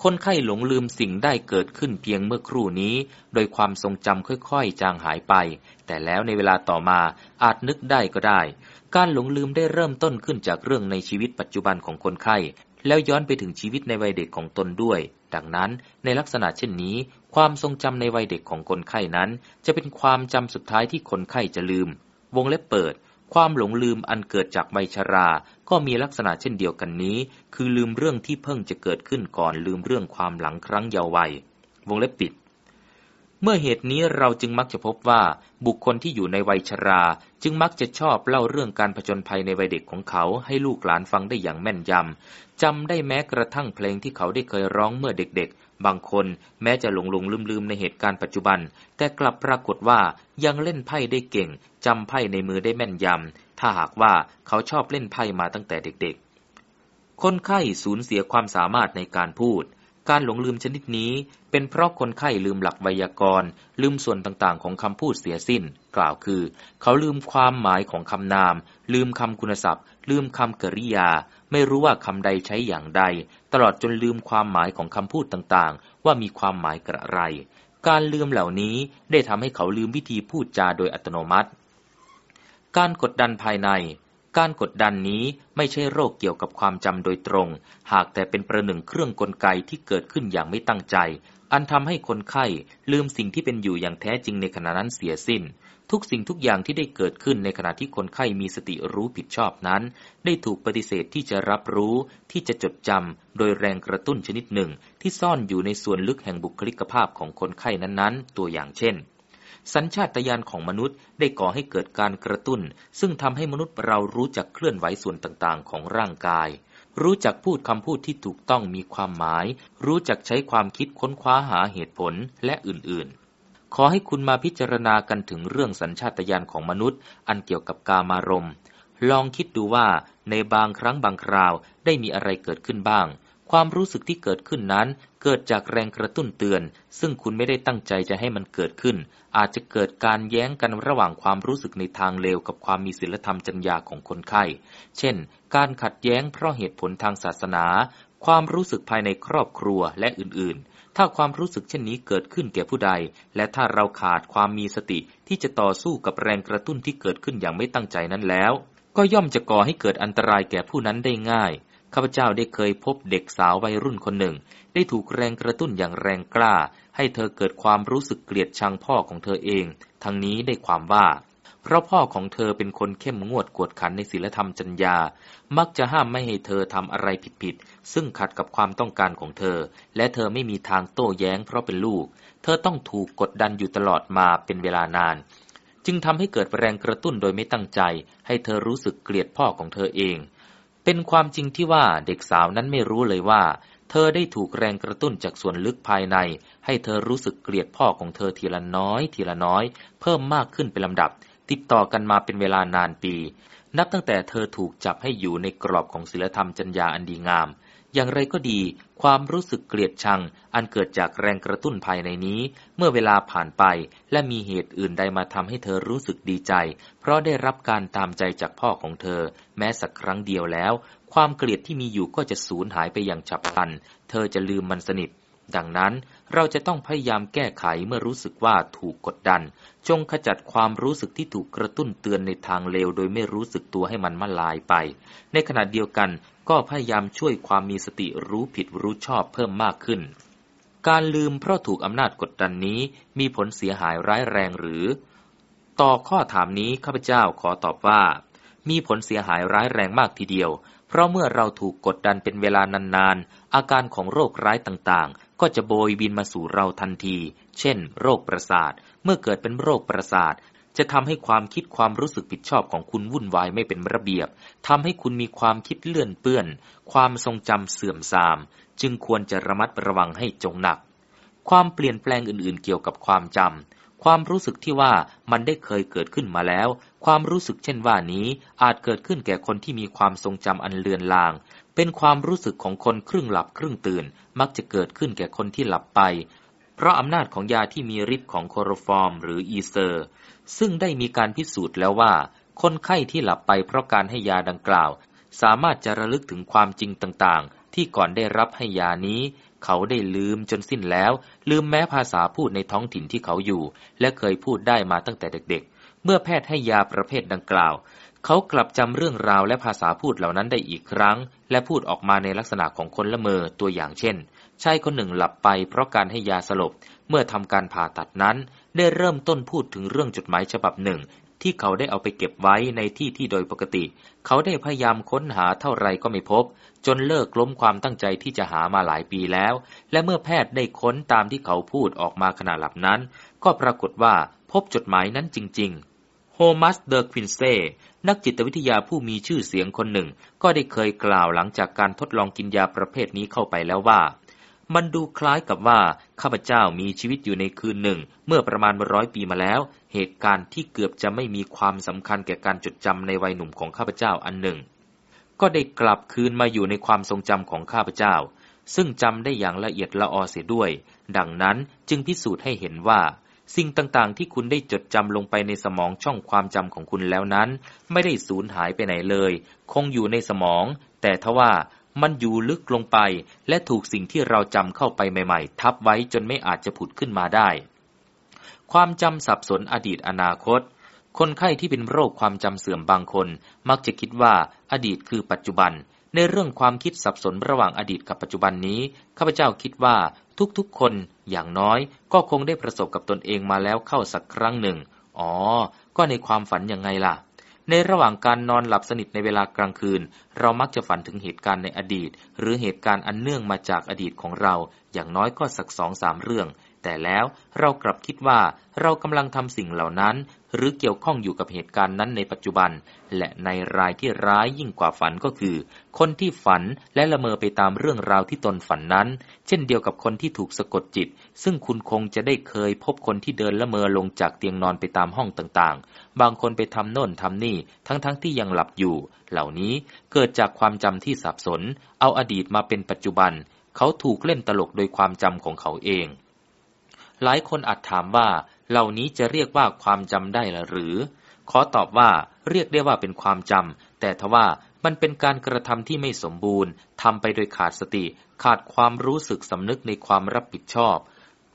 Speaker 1: คนไข้หลงลืมสิ่งได้เกิดขึ้นเพียงเมื่อครู่นี้ โดยความทรงจำค่อยๆ จางหายไป แต่แล้วในเวลาต่อมาอาจนึกได้ก็ได้ การหลงลืมได้เริ่มต้นขึ้นจากเรื่องในชีวิตปัจจุบันของคนไข้ แล้วย้อนไปถึงชีวิตในวัยเด็กของตนด้วย ดังนั้นในลักษณะเช่นนี้ ความทรงจำในวัยเด็กของคนไข้นั้น จะเป็นความจำสุดท้ายที่คนไข้จะลืม วงเล็บเปิด ความหลงลืมอันเกิดจากใบชรา ก็มีลักษณะเช่นเดียวกันนี้ คือลืมเรื่องที่เพิ่งจะเกิดขึ้นก่อนลืมเรื่องความหลังครั้งเยาว์วัยวงเล็บปิด เมื่อเหตุนี้เราจึงมักจะพบว่า บุคคลที่อยู่ในวัยชรา จึงมักจะชอบเล่าเรื่องการผจญภัยในวัยเด็กของเขาให้ลูกหลานฟังได้อย่างแม่นยำจำได้แม้กระทั่งเพลงที่เขาได้เคยร้องเมื่อเด็ก บางคนแม้จะหลงหลงลืมลืมในเหตุการณ์ปัจจุบัน แต่กลับปรากฏว่ายังเล่นไพ่ได้เก่งจำไพ่ในมือได้แม่นยำ ถ้าหากว่าเขาชอบเล่นไพ่มาตั้งแต่เด็กๆ คนไข้สูญเสียความสามารถในการพูด การหลงลืมชนิดนี้เป็นเพราะคนไข้ลืมหลักไวยากรณ์ ลืมส่วนต่างๆ ของคำพูดเสียสิ้น กล่าวคือ เขาลืมความหมายของคำนาม ลืมคำคุณศัพท์ ลืมคำกริยา ไม่รู้ว่าคำใดใช้อย่างใด ตลอดจนลืมความหมายของคำพูดต่างๆ ว่ามีความหมายกระไร การลืมเหล่านี้ได้ทำให้เขาลืมวิธีพูดจาโดยอัตโนมัติ การกดดันภายใน การกดดันนี้ไม่ใช่โรคเกี่ยวกับความจำโดยตรง หากแต่เป็นประหนึ่งเครื่องกลไกที่เกิดขึ้นอย่างไม่ตั้งใจ อันทำให้คนไข้ลืมสิ่งที่เป็นอยู่อย่างแท้จริงในขณะนั้นเสียสิ้น ทุกสิ่งทุกอย่างที่ได้เกิดขึ้นในขณะที่คนไข้มีสติรู้ผิดชอบนั้น ได้ถูกปฏิเสธที่จะรับรู้ ที่จะจดจำโดยแรงกระตุ้นชนิดหนึ่ง ที่ซ่อนอยู่ในส่วนลึกแห่งบุคลิกภาพของคนไข้นั้นๆ ตัวอย่างเช่น สัญชาตญาณของมนุษย์ได้ก่อให้เกิดการกระตุ้น ซึ่งทำให้มนุษย์เรารู้จักเคลื่อนไหวส่วนต่างๆ ของร่างกายรู้จักพูดคำพูดที่ถูกต้องมีความหมาย รู้จักใช้ความคิดค้นคว้าหาเหตุผลและอื่นๆ ขอให้คุณมาพิจารณากันถึงเรื่องสัญชาตญาณของมนุษย์ อันเกี่ยวกับกามารมณ์ ลองคิดดูว่าในบางครั้งบางคราวได้มีอะไรเกิดขึ้นบ้าง ความรู้สึกที่เกิดขึ้นนั้น เกิดจากแรงกระตุ้นเตือน ซึ่งคุณไม่ได้ตั้งใจจะให้มันเกิดขึ้น อาจจะเกิดการแย้งกันระหว่างความรู้สึกในทางเลวกับความมีศีลธรรมจัญญาของคนไข้ เช่น การขัดแย้งเพราะเหตุผลทางศาสนา ความรู้สึกภายในครอบครัวและอื่นๆ ถ้าความรู้สึกเช่นนี้เกิดขึ้นแก่ผู้ใด และถ้าเราขาดความมีสติที่จะต่อสู้กับแรงกระตุ้นที่เกิดขึ้นอย่างไม่ตั้งใจนั้นแล้ว ก็ย่อมจะก่อให้เกิดอันตรายแก่ผู้นั้นได้ง่ายข้าพเจ้าได้เคยพบเด็กสาววัยรุ่นคนหนึ่ง ได้ถูกแรงกระตุ้นอย่างแรงกล้า ให้เธอเกิดความรู้สึกเกลียดชังพ่อของเธอเอง ทั้งนี้ได้ความว่า เพราะพ่อของเธอเป็นคนเข้มงวดกวดขันในศีลธรรมจัญญา มักจะห้ามไม่ให้เธอทำอะไรผิดๆ ซึ่งขัดกับความต้องการของเธอ และเธอไม่มีทางโต้แย้งเพราะเป็นลูก เธอต้องถูกกดดันอยู่ตลอดมาเป็นเวลานาน จึงทำให้เกิดแรงกระตุ้นโดยไม่ตั้งใจ ให้เธอรู้สึกเกลียดพ่อของเธอเอง เป็นความจริงที่ว่าเด็กสาวนั้นไม่รู้เลยว่า เธอได้ถูกแรงกระตุ้นจากส่วนลึกภายใน ให้เธอรู้สึกเกลียดพ่อของเธอทีละน้อย ทีละน้อย เพิ่มมากขึ้นเป็นลำดับ ติดต่อกันมาเป็นเวลานานปี นับตั้งแต่เธอถูกจับให้อยู่ในกรอบของศีลธรรมจัญญาอันดีงาม อย่างไรก็ดี ความรู้สึกเกลียดชัง อันเกิดจากแรงกระตุ้นภายในนี้ เมื่อเวลาผ่านไป และมีเหตุอื่นใดมาทำให้เธอรู้สึกดีใจ เพราะได้รับการตามใจจากพ่อของเธอ แม้สักครั้งเดียวแล้ว ความเกลียดที่มีอยู่ก็จะสูญหายไปอย่างฉับพลัน เธอจะลืมมันสนิท ดังนั้นเราจะต้องพยายามแก้ไขเมื่อรู้สึกว่าถูกกดดัน จงขจัดความรู้สึกที่ถูกกระตุ้นเตือนในทางเลวโดยไม่รู้สึกตัวให้มันมาลายไป ในขณะเดียวกันก็พยายามช่วยความมีสติรู้ผิดรู้ชอบเพิ่มมากขึ้น การลืมเพราะถูกอำนาจกดดันนี้มีผลเสียหายร้ายแรงหรือ ต่อข้อถามนี้ข้าพเจ้าขอตอบว่า มีผลเสียหายร้ายแรงมากทีเดียวเพราะเมื่อเราถูกกดดันเป็นเวลานานๆ อาการของโรคร้ายต่างๆ ก็จะโบยบินมาสู่เราทันที เช่น โรคประสาท เมื่อเกิดเป็นโรคประสาท จะทำให้ความคิดความรู้สึกผิดชอบของคุณวุ่นวายไม่เป็นระเบียบ ทำให้คุณมีความคิดเลื่อนเปื้อน ความทรงจำเสื่อมทราม จึงควรจะระมัดระวังให้จงหนัก ความเปลี่ยนแปลงอื่นๆ เกี่ยวกับความจำความรู้สึกที่ว่ามันได้เคยเกิดขึ้นมาแล้ว ความรู้สึกเช่นว่านี้อาจเกิดขึ้นแก่คนที่มีความทรงจำอันเลือนลาง เป็นความรู้สึกของคนครึ่งหลับครึ่งตื่น มักจะเกิดขึ้นแก่คนที่หลับไป เพราะอำนาจของยาที่มีฤทธิ์ของคลอโรฟอร์ม หรืออีเธอร์ ซึ่งได้มีการพิสูจน์แล้วว่า คนไข้ที่หลับไปเพราะการให้ยาดังกล่าว สามารถจะระลึกถึงความจริงต่างๆ ที่ก่อนได้รับให้ยานี้ เขาได้ลืมจนสิ้นแล้ว ลืมแม้ภาษาพูดในท้องถิ่นที่เขาอยู่ และเคยพูดได้มาตั้งแต่เด็ก ๆ เมื่อแพทย์ให้ยาประเภทดังกล่าวเขากลับจำเรื่องราวและภาษาพูดเหล่านั้นได้อีกครั้ง และพูดออกมาในลักษณะของคนละเมอตัวอย่างเช่นชายคนหนึ่งหลับไปเพราะการให้ยาสลบ เมื่อทำการผ่าตัดนั้น ได้เริ่มต้นพูดถึงเรื่องจดหมายฉบับหนึ่ง ที่เขาได้เอาไปเก็บไว้ในที่ที่โดยปกติ เขาได้พยายามค้นหาเท่าไรก็ไม่พบ จนเลิกล้มความตั้งใจที่จะหามาหลายปีแล้ว และเมื่อแพทย์ได้ค้นตามที่เขาพูดออกมาขณะหลับนั้น ก็ปรากฏว่าพบจดหมายนั้นจริง ๆ มัสเดอร์ควินเซ่นักจิตวิทยาผู้มีชื่อเสียงคนหนึ่ง ก็ได้เคยกล่าวหลังจากการทดลองกินยาประเภทนี้เข้าไปแล้วว่า มันดูคล้ายกับว่า ข้าพเจ้ามีชีวิตอยู่ในคืนหนึ่ง เมื่อประมาณร้อยปีมาแล้ว เหตุการณ์ที่เกือบจะไม่มีความสำคัญแก่การจดจำในวัยหนุ่มของข้าพเจ้าอันหนึ่ง ก็ได้กลับคืนมาอยู่ในความทรงจำของข้าพเจ้า ซึ่งจำได้อย่างละเอียดละออเสียด้วย ดังนั้นจึงพิสูจน์ให้เห็นว่า สิ่งต่างๆ ที่คุณได้จดจำลงไปในสมองช่องความจำของคุณแล้วนั้น ไม่ได้สูญหายไปไหนเลย คงอยู่ในสมอง แต่ทว่ามันอยู่ลึกลงไป และถูกสิ่งที่เราจำเข้าไปใหม่ๆ ทับไว้จนไม่อาจจะผุดขึ้นมาได้ ความจำสับสนอดีตอนาคต คนไข้ที่เป็นโรคความจำเสื่อมบางคน มักจะคิดว่าอดีตคือปัจจุบัน ในเรื่องความคิดสับสนระหว่างอดีตกับปัจจุบันนี้ข้าพเจ้าคิดว่าทุกๆคน อย่างน้อยก็คงได้ประสบกับตนเองมาแล้วเข้าสักครั้งหนึ่ง อ๋อ ก็ในความฝันยังไงล่ะ ในระหว่างการนอนหลับสนิทในเวลากลางคืน เรามักจะฝันถึงเหตุการณ์ในอดีต หรือเหตุการณ์อันเนื่องมาจากอดีตของเรา อย่างน้อยก็สักสองสามเรื่อง แต่แล้วเรากลับคิดว่าเรากำลังทำสิ่งเหล่านั้น หรือเกี่ยวข้องอยู่กับเหตุการณ์นั้นในปัจจุบัน และในรายที่ร้ายยิ่งกว่าฝันก็คือ คนที่ฝันและละเมอไปตามเรื่องราวที่ตนฝันนั้น เช่นเดียวกับคนที่ถูกสะกดจิต ซึ่งคุณคงจะได้เคยพบคนที่เดินละเมอลงจากเตียงนอนไปตามห้องต่างๆ บางคนไปทำโน่นทำนี่ทั้งๆทที่ยังหลับอยู่ เหล่านี้เกิดจากความจำที่สับสน เอาอดีตมาเป็นปัจจุบัน เขาถูกเล่นตลกโดยความจำของเขาเอง หลายคนอาจถามว่า เหล่านี้จะเรียกว่าความจำได้หรือ ขอตอบว่าเรียกได้ว่าเป็นความจำ แต่ทว่ามันเป็นการกระทำที่ไม่สมบูรณ์ทำไปโดยขาดสติ ขาดความรู้สึกสำนึกในความรับผิดชอบ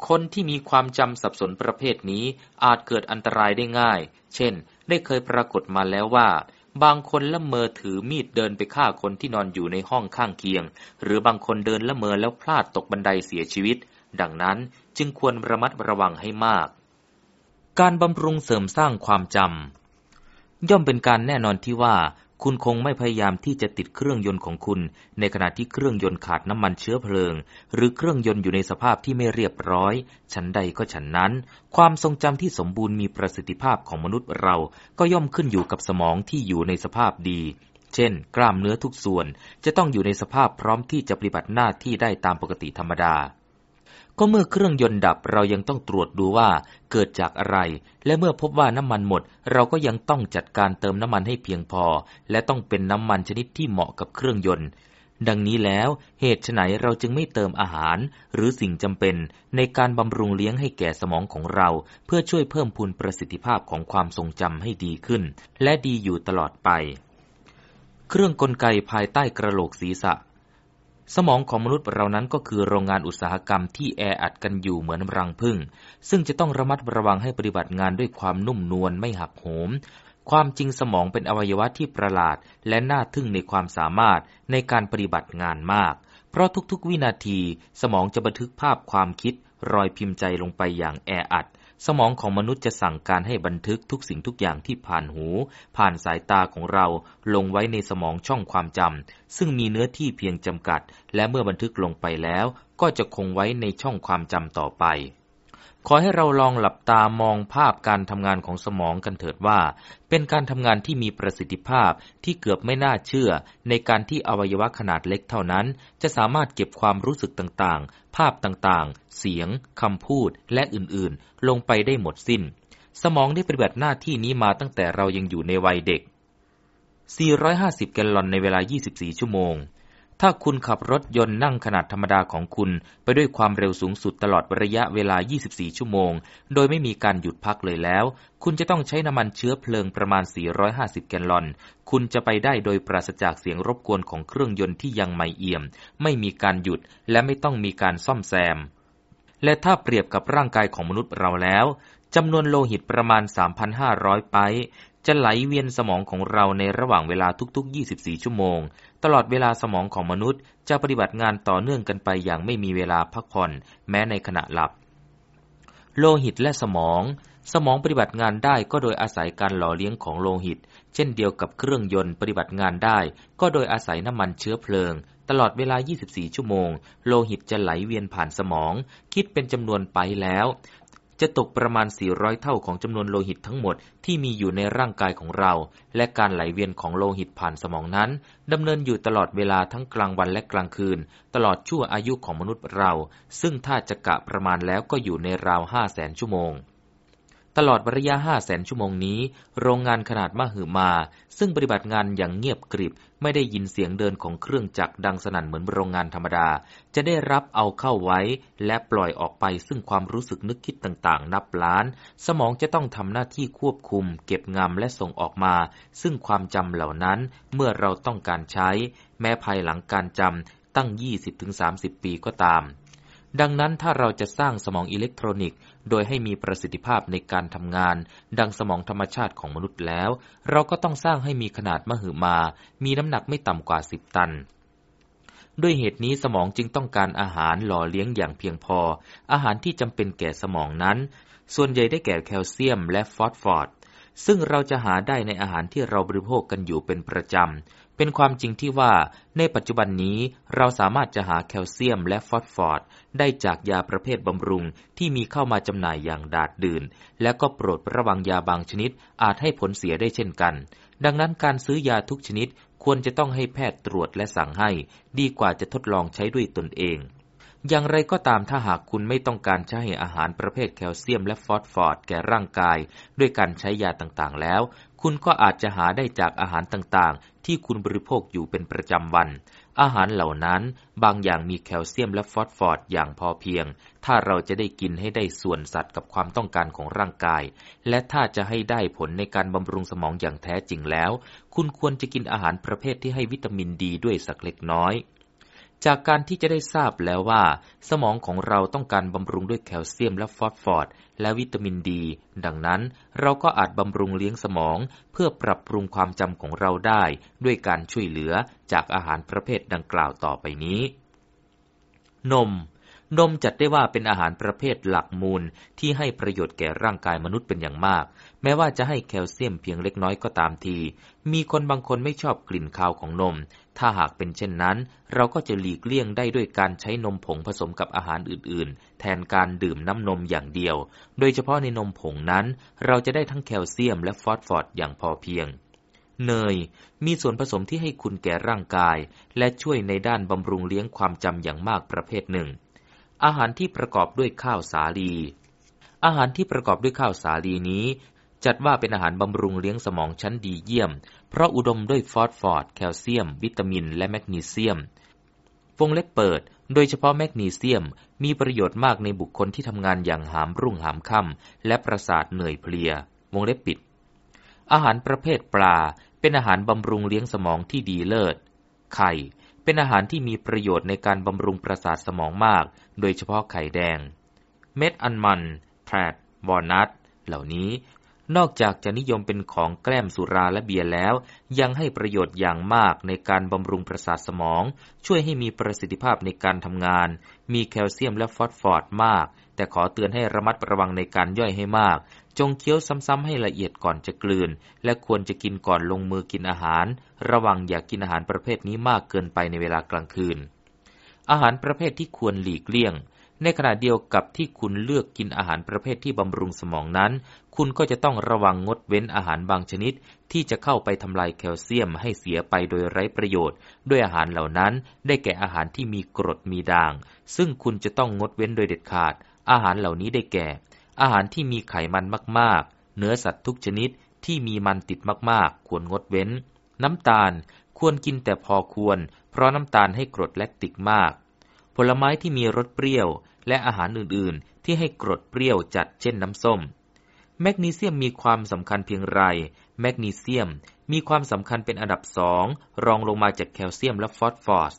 Speaker 1: คนที่มีความจำสับสนประเภทนี้อาจเกิดอันตรายได้ง่าย เช่น ได้เคยปรากฏมาแล้วว่า บางคนละเมอถือมีดเดินไปฆ่าคนที่นอนอยู่ในห้องข้างเคียง หรือบางคนเดินละเมอแล้วพลาดตกบันไดเสียชีวิต ดังนั้น จึงควรระมัดระวังให้มาก การบำรุงเสริมสร้างความจำย่อมเป็นการแน่นอนที่ว่าคุณคงไม่พยายามที่จะติดเครื่องยนต์ของคุณ ในขณะที่เครื่องยนต์ขาดน้ำมันเชื้อเพลิง หรือเครื่องยนต์อยู่ในสภาพที่ไม่เรียบร้อย ฉันใดก็ฉันนั้น ความทรงจำที่สมบูรณ์มีประสิทธิภาพของมนุษย์เรา ก็ย่อมขึ้นอยู่กับสมองที่อยู่ในสภาพดี เช่น กล้ามเนื้อทุกส่วนจะต้องอยู่ในสภาพพร้อมที่จะปฏิบัติหน้าที่ได้ตามปกติธรรมดา ก็เมื่อเครื่องยนต์ดับเรายังต้องตรวจดูว่าเกิดจากอะไร และเมื่อพบว่าน้ำมันหมด เราก็ยังต้องจัดการเติมน้ำมันให้เพียงพอ และต้องเป็นน้ำมันชนิดที่เหมาะกับเครื่องยนต์ ดังนี้แล้ว เหตุไฉนเราจึงไม่เติมอาหาร หรือสิ่งจำเป็น ในการบำรุงเลี้ยงให้แก่สมองของเรา เพื่อช่วยเพิ่มพูนประสิทธิภาพของความทรงจำให้ดีขึ้น และดีอยู่ตลอดไป เครื่องกลไกภายใต้กระโหลกศีรษะ สมองของมนุษย์เรานั้นก็คือโรงงานอุตสาหกรรมที่แออัดกันอยู่เหมือนรังผึ้งซึ่งจะต้องระมัดระวังให้ปฏิบัติงานด้วยความนุ่มนวลไม่หักโหม ความจริงสมองเป็นอวัยวะที่ประหลาด และน่าทึ่งในความสามารถในการปฏิบัติงานมาก เพราะทุกๆ วินาที สมองจะบันทึกภาพความคิด รอยพิมพ์ใจลงไปอย่างแออัด สมองของมนุษย์จะสั่งการให้บันทึกทุกสิ่งทุกอย่างที่ผ่านหู ผ่านสายตาของเราลงไว้ในสมองช่องความจำซึ่งมีเนื้อที่เพียงจำกัด และเมื่อบันทึกลงไปแล้ว ก็จะคงไว้ในช่องความจำต่อไป ขอให้เราลองหลับตามองภาพการทำงานของสมองกันเถิดว่า เป็นการทำงานที่มีประสิทธิภาพที่เกือบไม่น่าเชื่อ ในการที่อวัยวะขนาดเล็กเท่านั้น จะสามารถเก็บความรู้สึกต่างๆ ภาพต่างๆ เสียงคำพูดและอื่นๆ ลงไปได้หมดสิน้น สมองได้ปฏิบัติหน้าที่นี้มาตั้งแต่เรายังอยู่ในวัยเด็ก 450 แกลลอนในเวลา 24 ชั่วโมง ถ้าคุณขับรถยนต์นั่งขนาดธรรมดาของคุณไปด้วยความเร็วสูงสุดตลอดระยะเวลา 24 ชั่วโมง โดยไม่มีการหยุดพักเลยแล้ว คุณจะต้องใช้น้ำมันเชื้อเพลิงประมาณ 450 แกลลอน คุณจะไปได้โดยปราศจากเสียงรบกวนของเครื่องยนต์ที่ยังไม่เอี่ยม ไม่มีการหยุดและไม่ต้องมีการซ่อมแซม และถ้าเปรียบกับร่างกายของมนุษย์เราแล้วจำนวนโลหิตประมาณ 3,500 ไปจะไหลเวียนสมองของเราในระหว่างเวลาทุกๆ 24 ชั่วโมง ตลอดเวลาสมองของมนุษย์จะปฏิบัติงานต่อเนื่องกันไปอย่างไม่มีเวลาพักผ่อน แม้ในขณะหลับ โลหิตและสมอง สมองปฏิบัติงานได้ก็โดยอาศัยการหล่อเลี้ยงของโลหิต เช่นเดียวกับเครื่องยนต์ปฏิบัติงานได้ ก็โดยอาศัยน้ำมันเชื้อเพลิง ตลอดเวลา 24 ชั่วโมง โลหิตจะไหลเวียนผ่านสมอง คิดเป็นจำนวนไปแล้ว จะตกประมาณ 400 เท่าของจำนวนโลหิตทั้งหมดที่มีอยู่ในร่างกายของเรา และการไหลเวียนของโลหิตผ่านสมองนั้นดำเนินอยู่ตลอดเวลาทั้งกลางวันและกลางคืน ตลอดชั่วอายุของมนุษย์เรา ซึ่งถ้าจะกะประมาณแล้วก็อยู่ในราว5 0 0แสนชั่วโมง ตลอดระยะห้าแสนชั่วโมงนี้ โรงงานขนาดมหึมา ซึ่งปฏิบัติงานอย่างเงียบกริบ ไม่ได้ยินเสียงเดินของเครื่องจักรดังสนั่นเหมือนโรงงานธรรมดา จะได้รับเอาเข้าไว้ และปล่อยออกไปซึ่งความรู้สึกนึกคิดต่างๆ นับล้าน สมองจะต้องทำหน้าที่ควบคุม เก็บงำและส่งออกมา ซึ่งความจำเหล่านั้นเมื่อเราต้องการใช้ แม้ภายหลังการจำตั้ง 20-30 ปีก็ตามดังนั้นถ้าเราจะสร้างสมองอิเล็กทรอนิกส์ โดยให้มีประสิทธิภาพในการทำงาน ดังสมองธรรมชาติของมนุษย์แล้ว เราก็ต้องสร้างให้มีขนาดมหึมา มีน้ำหนักไม่ต่ำกว่าสิบตันด้วยเหตุนี้สมองจึงต้องการอาหารหล่อเลี้ยงอย่างเพียงพอ อาหารที่จำเป็นแก่สมองนั้น ส่วนใหญ่ได้แก่แคลเซียมและฟอสฟอร์ด ซึ่งเราจะหาได้ในอาหารที่เราบริโภคกันอยู่เป็นประจำ เป็นความจริงที่ว่าในปัจจุบันนี้เราสามารถจะหาแคลเซียมและฟอสฟอร์ด ได้จากยาประเภทบำรุงที่มีเข้ามาจำหน่ายอย่างดาดดื่น และก็โปรดระวังยาบางชนิดอาจให้ผลเสียได้เช่นกัน ดังนั้นการซื้อยาทุกชนิดควรจะต้องให้แพทย์ตรวจและสั่งให้ ดีกว่าจะทดลองใช้ด้วยตนเอง อย่างไรก็ตามถ้าหากคุณไม่ต้องการใช้อาหารประเภทแคลเซียมและฟอสฟอร์ดแก่ร่างกาย ด้วยการใช้ยาต่างๆแล้ว คุณก็อาจจะหาได้จากอาหารต่างๆ ที่คุณบริโภคอยู่เป็นประจำวัน อาหารเหล่านั้นบางอย่างมีแคลเซียมและฟอสฟอร์ดอย่างพอเพียง ถ้าเราจะได้กินให้ได้ส่วนสัตว์กับความต้องการของร่างกาย และถ้าจะให้ได้ผลในการบำรุงสมองอย่างแท้จริงแล้ว คุณควรจะกินอาหารประเภทที่ให้วิตามินดีด้วยสักเล็กน้อย จากการที่จะได้ทราบแล้วว่า สมองของเราต้องการบำรุงด้วยแคลเซียมและฟอสฟอร์ดและวิตามินดี ดังนั้นเราก็อาจบำรุงเลี้ยงสมอง เพื่อปรับปรุงความจำของเราได้ ด้วยการช่วยเหลือจากอาหารประเภทดังกล่าวต่อไปนี้ นม นมจัดได้ว่าเป็นอาหารประเภทหลักมูลที่ให้ประโยชน์แก่ร่างกายมนุษย์เป็นอย่างมาก แม้ว่าจะให้แคลเซียมเพียงเล็กน้อยก็ตามที มีคนบางคนไม่ชอบกลิ่นคาวของนม ถ้าหากเป็นเช่นนั้น เราก็จะหลีกเลี่ยงได้ด้วยการใช้นมผงผสมกับอาหารอื่น ๆ แทนการดื่มน้ำนมอย่างเดียว โดยเฉพาะในนมผงนั้น เราจะได้ทั้งแคลเซียมและฟอสฟอร์ดอย่างพอเพียง เนย มีส่วนผสมที่ให้คุณแก่ร่างกาย และช่วยในด้านบำรุงเลี้ยงความจำอย่างมากประเภทหนึ่ง อาหารที่ประกอบด้วยข้าวสาลี อาหารที่ประกอบด้วยข้าวสาลีนี้จัดว่าเป็นอาหารบำรุงเลี้ยงสมองชั้นดีเยี่ยม เพราะอุดมด้วยฟอสฟอรัส แคลเซียม วิตามิน และแมกนีเซียม วงเล็บเปิด โดยเฉพาะแมกนีเซียม มีประโยชน์มากในบุคคลที่ทำงานอย่างหามรุ่งหามค่ำและประสาทเหนื่อยเพลีย วงเล็บปิด อาหารประเภทปลา เป็นอาหารบำรุงเลี้ยงสมองที่ดีเลิศ ไข่ เป็นอาหารที่มีประโยชน์ในการบำรุงประสาทสมองมาก โดยเฉพาะไข่แดง เม็ดอัลมอนด์และวอลนัทเหล่านี้ นอกจากจะนิยมเป็นของแกล้มสุราและเบียร์แล้ว ยังให้ประโยชน์อย่างมากในการบำรุงประสาทสมอง ช่วยให้มีประสิทธิภาพในการทำงาน มีแคลเซียมและฟอสฟอรัสมาก แต่ขอเตือนให้ระมัดระวังในการย่อยให้มาก จงเคี้ยวซ้ำๆให้ละเอียดก่อนจะกลืน และควรจะกินก่อนลงมือกินอาหาร ระวังอย่ากินอาหารประเภทนี้มากเกินไปในเวลากลางคืน อาหารประเภทที่ควรหลีกเลี่ยง ในขณะเดียวกับที่คุณเลือกกินอาหารประเภทที่บำรุงสมองนั้น คุณก็จะต้องระวังงดเว้นอาหารบางชนิด ที่จะเข้าไปทำลายแคลเซียมให้เสียไปโดยไร้ประโยชน์ ด้วยอาหารเหล่านั้น ได้แก่อาหารที่มีกรดมีด่าง ซึ่งคุณจะต้องงดเว้นโดยเด็ดขาด อาหารเหล่านี้ได้แก่ อาหารที่มีไขมันมากๆ เนื้อสัตว์ทุกชนิดที่มีมันติดมากๆ ควรงดเว้น น้ำตาลควรกินแต่พอควร เพราะน้ำตาลให้กรดแลคติกมาก ผลไม้ที่มีรสเปรี้ยว และอาหารอื่น ๆ ที่ให้กรดเปรี้ยวจัดเช่นน้ำส้ม แมกนีเซียมมีความสำคัญเพียงไร แมกนีเซียมมีความสำคัญเป็นอันดับสองรองลงมาจากแคลเซียมและฟอสฟอรัส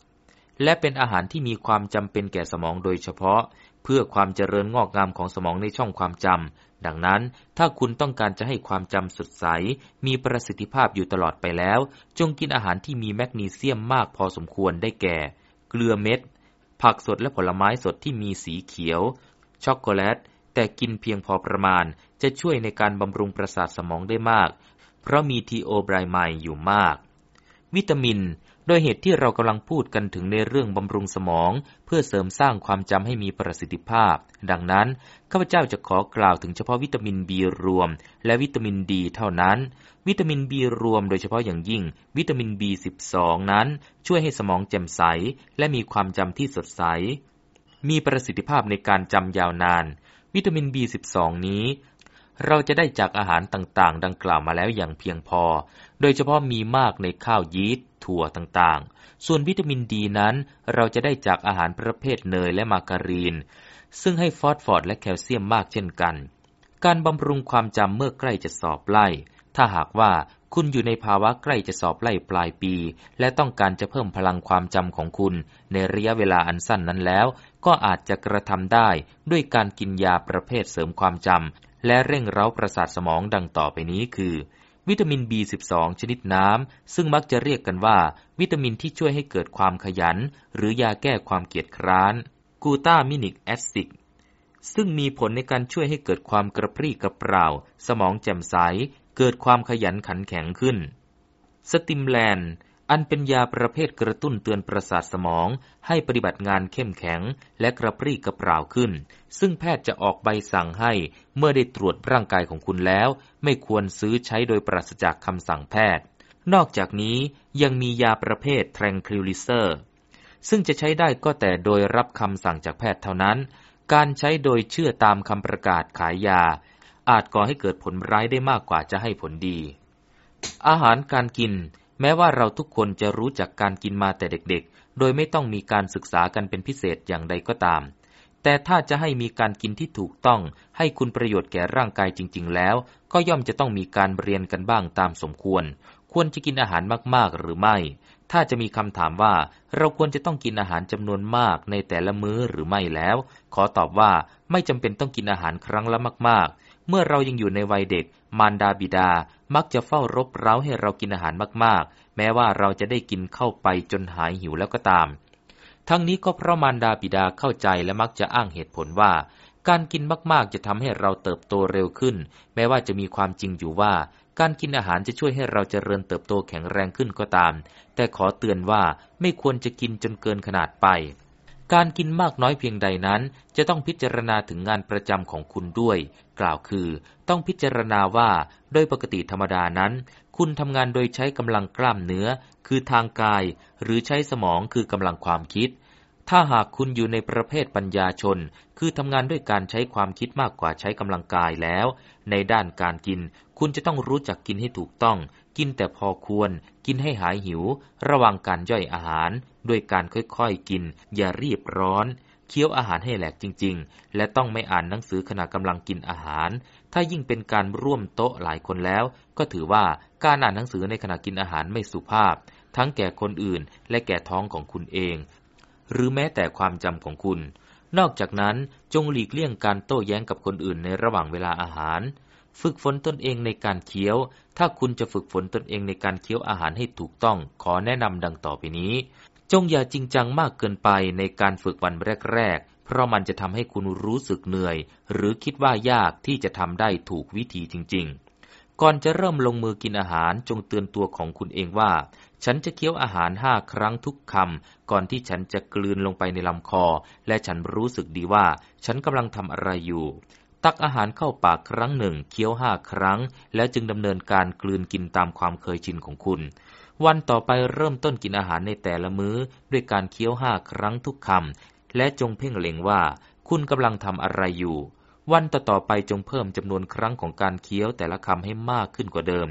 Speaker 1: และเป็นอาหารที่มีความจำเป็นแก่สมองโดยเฉพาะ เพื่อความเจริญงอกงามของสมองในช่องความจำดังนั้น ถ้าคุณต้องการจะให้ความจำสดใส มีประสิทธิภาพอยู่ตลอดไปแล้ว จงกินอาหารที่มีแมกนีเซียมมากพอสมควรได้แก่ เกลือเม็ด ผักสดและผลไม้สดที่มีสีเขียว ช็อกโกแลต แต่กินเพียงพอประมาณ จะช่วยในการบำรุงประสาทสมองได้มาก เพราะมีทีโอไบรไมอยู่มาก วิตามิน โดยเหตุที่เรากำลังพูดกันถึงในเรื่องบำรุงสมอง เพื่อเสริมสร้างความจำให้มีประสิทธิภาพ ดังนั้นข้าพเจ้าจะขอกล่าวถึงเฉพาะวิตามินบีรวม และวิตามินดีเท่านั้น วิตามินบีรวมโดยเฉพาะอย่างยิ่ง วิตามินบี12 นั้น ช่วยให้สมองแจ่มใส และมีความจำที่สดใส มีประสิทธิภาพในการจำยาวนาน วิตามิน B12 นี้ เราจะได้จากอาหารต่างๆ ดังกล่าวมาแล้วอย่างเพียงพอ โดยเฉพาะมีมากในข้าวยีสต์ถั่วต่างๆ ส่วนวิตามินดีนั้น เราจะได้จากอาหารประเภทเนยและมาการีน ซึ่งให้ฟอสฟอร์ดและแคลเซียมมากเช่นกัน การบำรุงความจำเมื่อใกล้จะสอบไล่ ถ้าหากว่าคุณอยู่ในภาวะใกล้จะสอบไล่ปลายปี และต้องการจะเพิ่มพลังความจำของคุณ ในระยะเวลาอันสั้นนั้นแล้ว ก็อาจจะกระทำได้ด้วยการกินยาประเภทเสริมความจำและเร่งเร้าประสาทสมองดังต่อไปนี้คือ วิตามิน B12 ชนิดน้ำ ซึ่งมักจะเรียกกันว่า วิตามินที่ช่วยให้เกิดความขยัน หรือยาแก้ความเกียจคร้าน glutaminic acid ซึ่งมีผลในการช่วยให้เกิดความกระปรี้กระเปร่า สมองแจ่มใส เกิดความขยันขันแข็งขึ้น stimulant อันเป็นยาประเภทกระตุ้นเตือนประสาทสมอง ให้ปฏิบัติงานเข้มแข็งและกระปรี้กระเปร่าขึ้น ซึ่งแพทย์จะออกใบสั่งให้เมื่อได้ตรวจร่างกายของคุณแล้ว ไม่ควรซื้อใช้โดยปราศจากคำสั่งแพทย์ นอกจากนี้ยังมียาประเภทแทรงคลิลิเซอร์ ซึ่งจะใช้ได้ก็แต่โดยรับคำสั่งจากแพทย์เท่านั้น การใช้โดยเชื่อตามคำประกาศขายยา อาจก่อให้เกิดผลร้ายได้มากกว่าจะให้ผลดี อาหารการกิน แม้ว่าเราทุกคนจะรู้จักการกินมาแต่เด็กๆ โดยไม่ต้องมีการศึกษากันเป็นพิเศษอย่างใดก็ตาม แต่ถ้าจะให้มีการกินที่ถูกต้อง ให้คุณประโยชน์แก่ร่างกายจริง ๆ แล้ว ก็ย่อมจะต้องมีการเรียนกันบ้างตามสมควร ควรจะกินอาหารมากๆหรือไม่ ถ้าจะมีคำถามว่า เราควรจะต้องกินอาหารจำนวนมากในแต่ละมื้อหรือไม่แล้ว ขอตอบว่าไม่จำเป็นต้องกินอาหารครั้งละมากๆ เมื่อเรายังอยู่ในวัยเด็ก มารดาบิดามักจะเฝ้ารบเร้าให้เรากินอาหารมากๆ แม้ว่าเราจะได้กินเข้าไปจนหายหิวแล้วก็ตาม ทั้งนี้ก็เพราะมารดาบิดาเข้าใจและมักจะอ้างเหตุผลว่า การกินมากๆ จะทำให้เราเติบโตเร็วขึ้น แม้ว่าจะมีความจริงอยู่ว่า การกินอาหารจะช่วยให้เราเจริญเติบโตแข็งแรงขึ้นก็ตาม แต่ขอเตือนว่าไม่ควรจะกินจนเกินขนาดไป การกินมากน้อยเพียงใดนั้น จะต้องพิจารณาถึงงานประจำของคุณด้วย กล่าวคือ ต้องพิจารณาว่า โดยปกติธรรมดานั้น คุณทำงานโดยใช้กำลังกล้ามเนื้อ คือทางกาย หรือใช้สมองคือกำลังความคิด ถ้าหากคุณอยู่ในประเภทปัญญาชน คือทำงานด้วยการใช้ความคิดมากกว่าใช้กำลังกายแล้ว ในด้านการกิน คุณจะต้องรู้จักกินให้ถูกต้อง กินแต่พอควร กินให้หายหิว ระวังการย่อยอาหาร ด้วยการค่อยๆกิน อย่ารีบร้อน เคี้ยวอาหารให้แหลกจริง ๆ และต้องไม่อ่านหนังสือขณะกำลังกินอาหาร ถ้ายิ่งเป็นการร่วมโต๊ะหลายคนแล้ว ก็ถือว่าการอ่านหนังสือในขณะกินอาหารไม่สุภาพ ทั้งแก่คนอื่น และแก่ท้องของคุณเอง หรือแม้แต่ความจำของคุณ นอกจากนั้นจงหลีกเลี่ยงการโต้แย้งกับคนอื่นในระหว่างเวลาอาหารฝึกฝนตนเองในการเคี้ยว ถ้าคุณจะฝึกฝนตนเองในการเคี้ยวอาหารให้ถูกต้อง ขอแนะนำดังต่อไปนี้ จงอย่าจริงจังมากเกินไปในการฝึกวันแรก ๆ เพราะมันจะทำให้คุณรู้สึกเหนื่อย หรือคิดว่ายากที่จะทำได้ถูกวิธีจริง ๆ ก่อนจะเริ่มลงมือกินอาหารจงเตือนตัวของคุณเองว่า ฉันจะเคี้ยวอาหารห้าครั้งทุกคำก่อนที่ฉันจะกลืนลงไปในลำคอ และฉันรู้สึกดีว่า ฉันกำลังทำอะไรอยู่ ตักอาหารเข้าปากครั้งหนึ่งเคี้ยวห้าครั้ง แล้วจึงดำเนินการกลืนกินตามความเคยชินของคุณ วันต่อไปเริ่มต้นกินอาหารในแต่ละมื้อ ด้วยการเคี้ยวห้าครั้งทุกคำและจงเพ่งเล็งว่า คุณกำลังทำอะไรอยู่ วันต่อต่อไปจงเพิ่มจำนวนครั้งของการเคี้ยวแต่ละคำให้มากขึ้นกว่าเดิม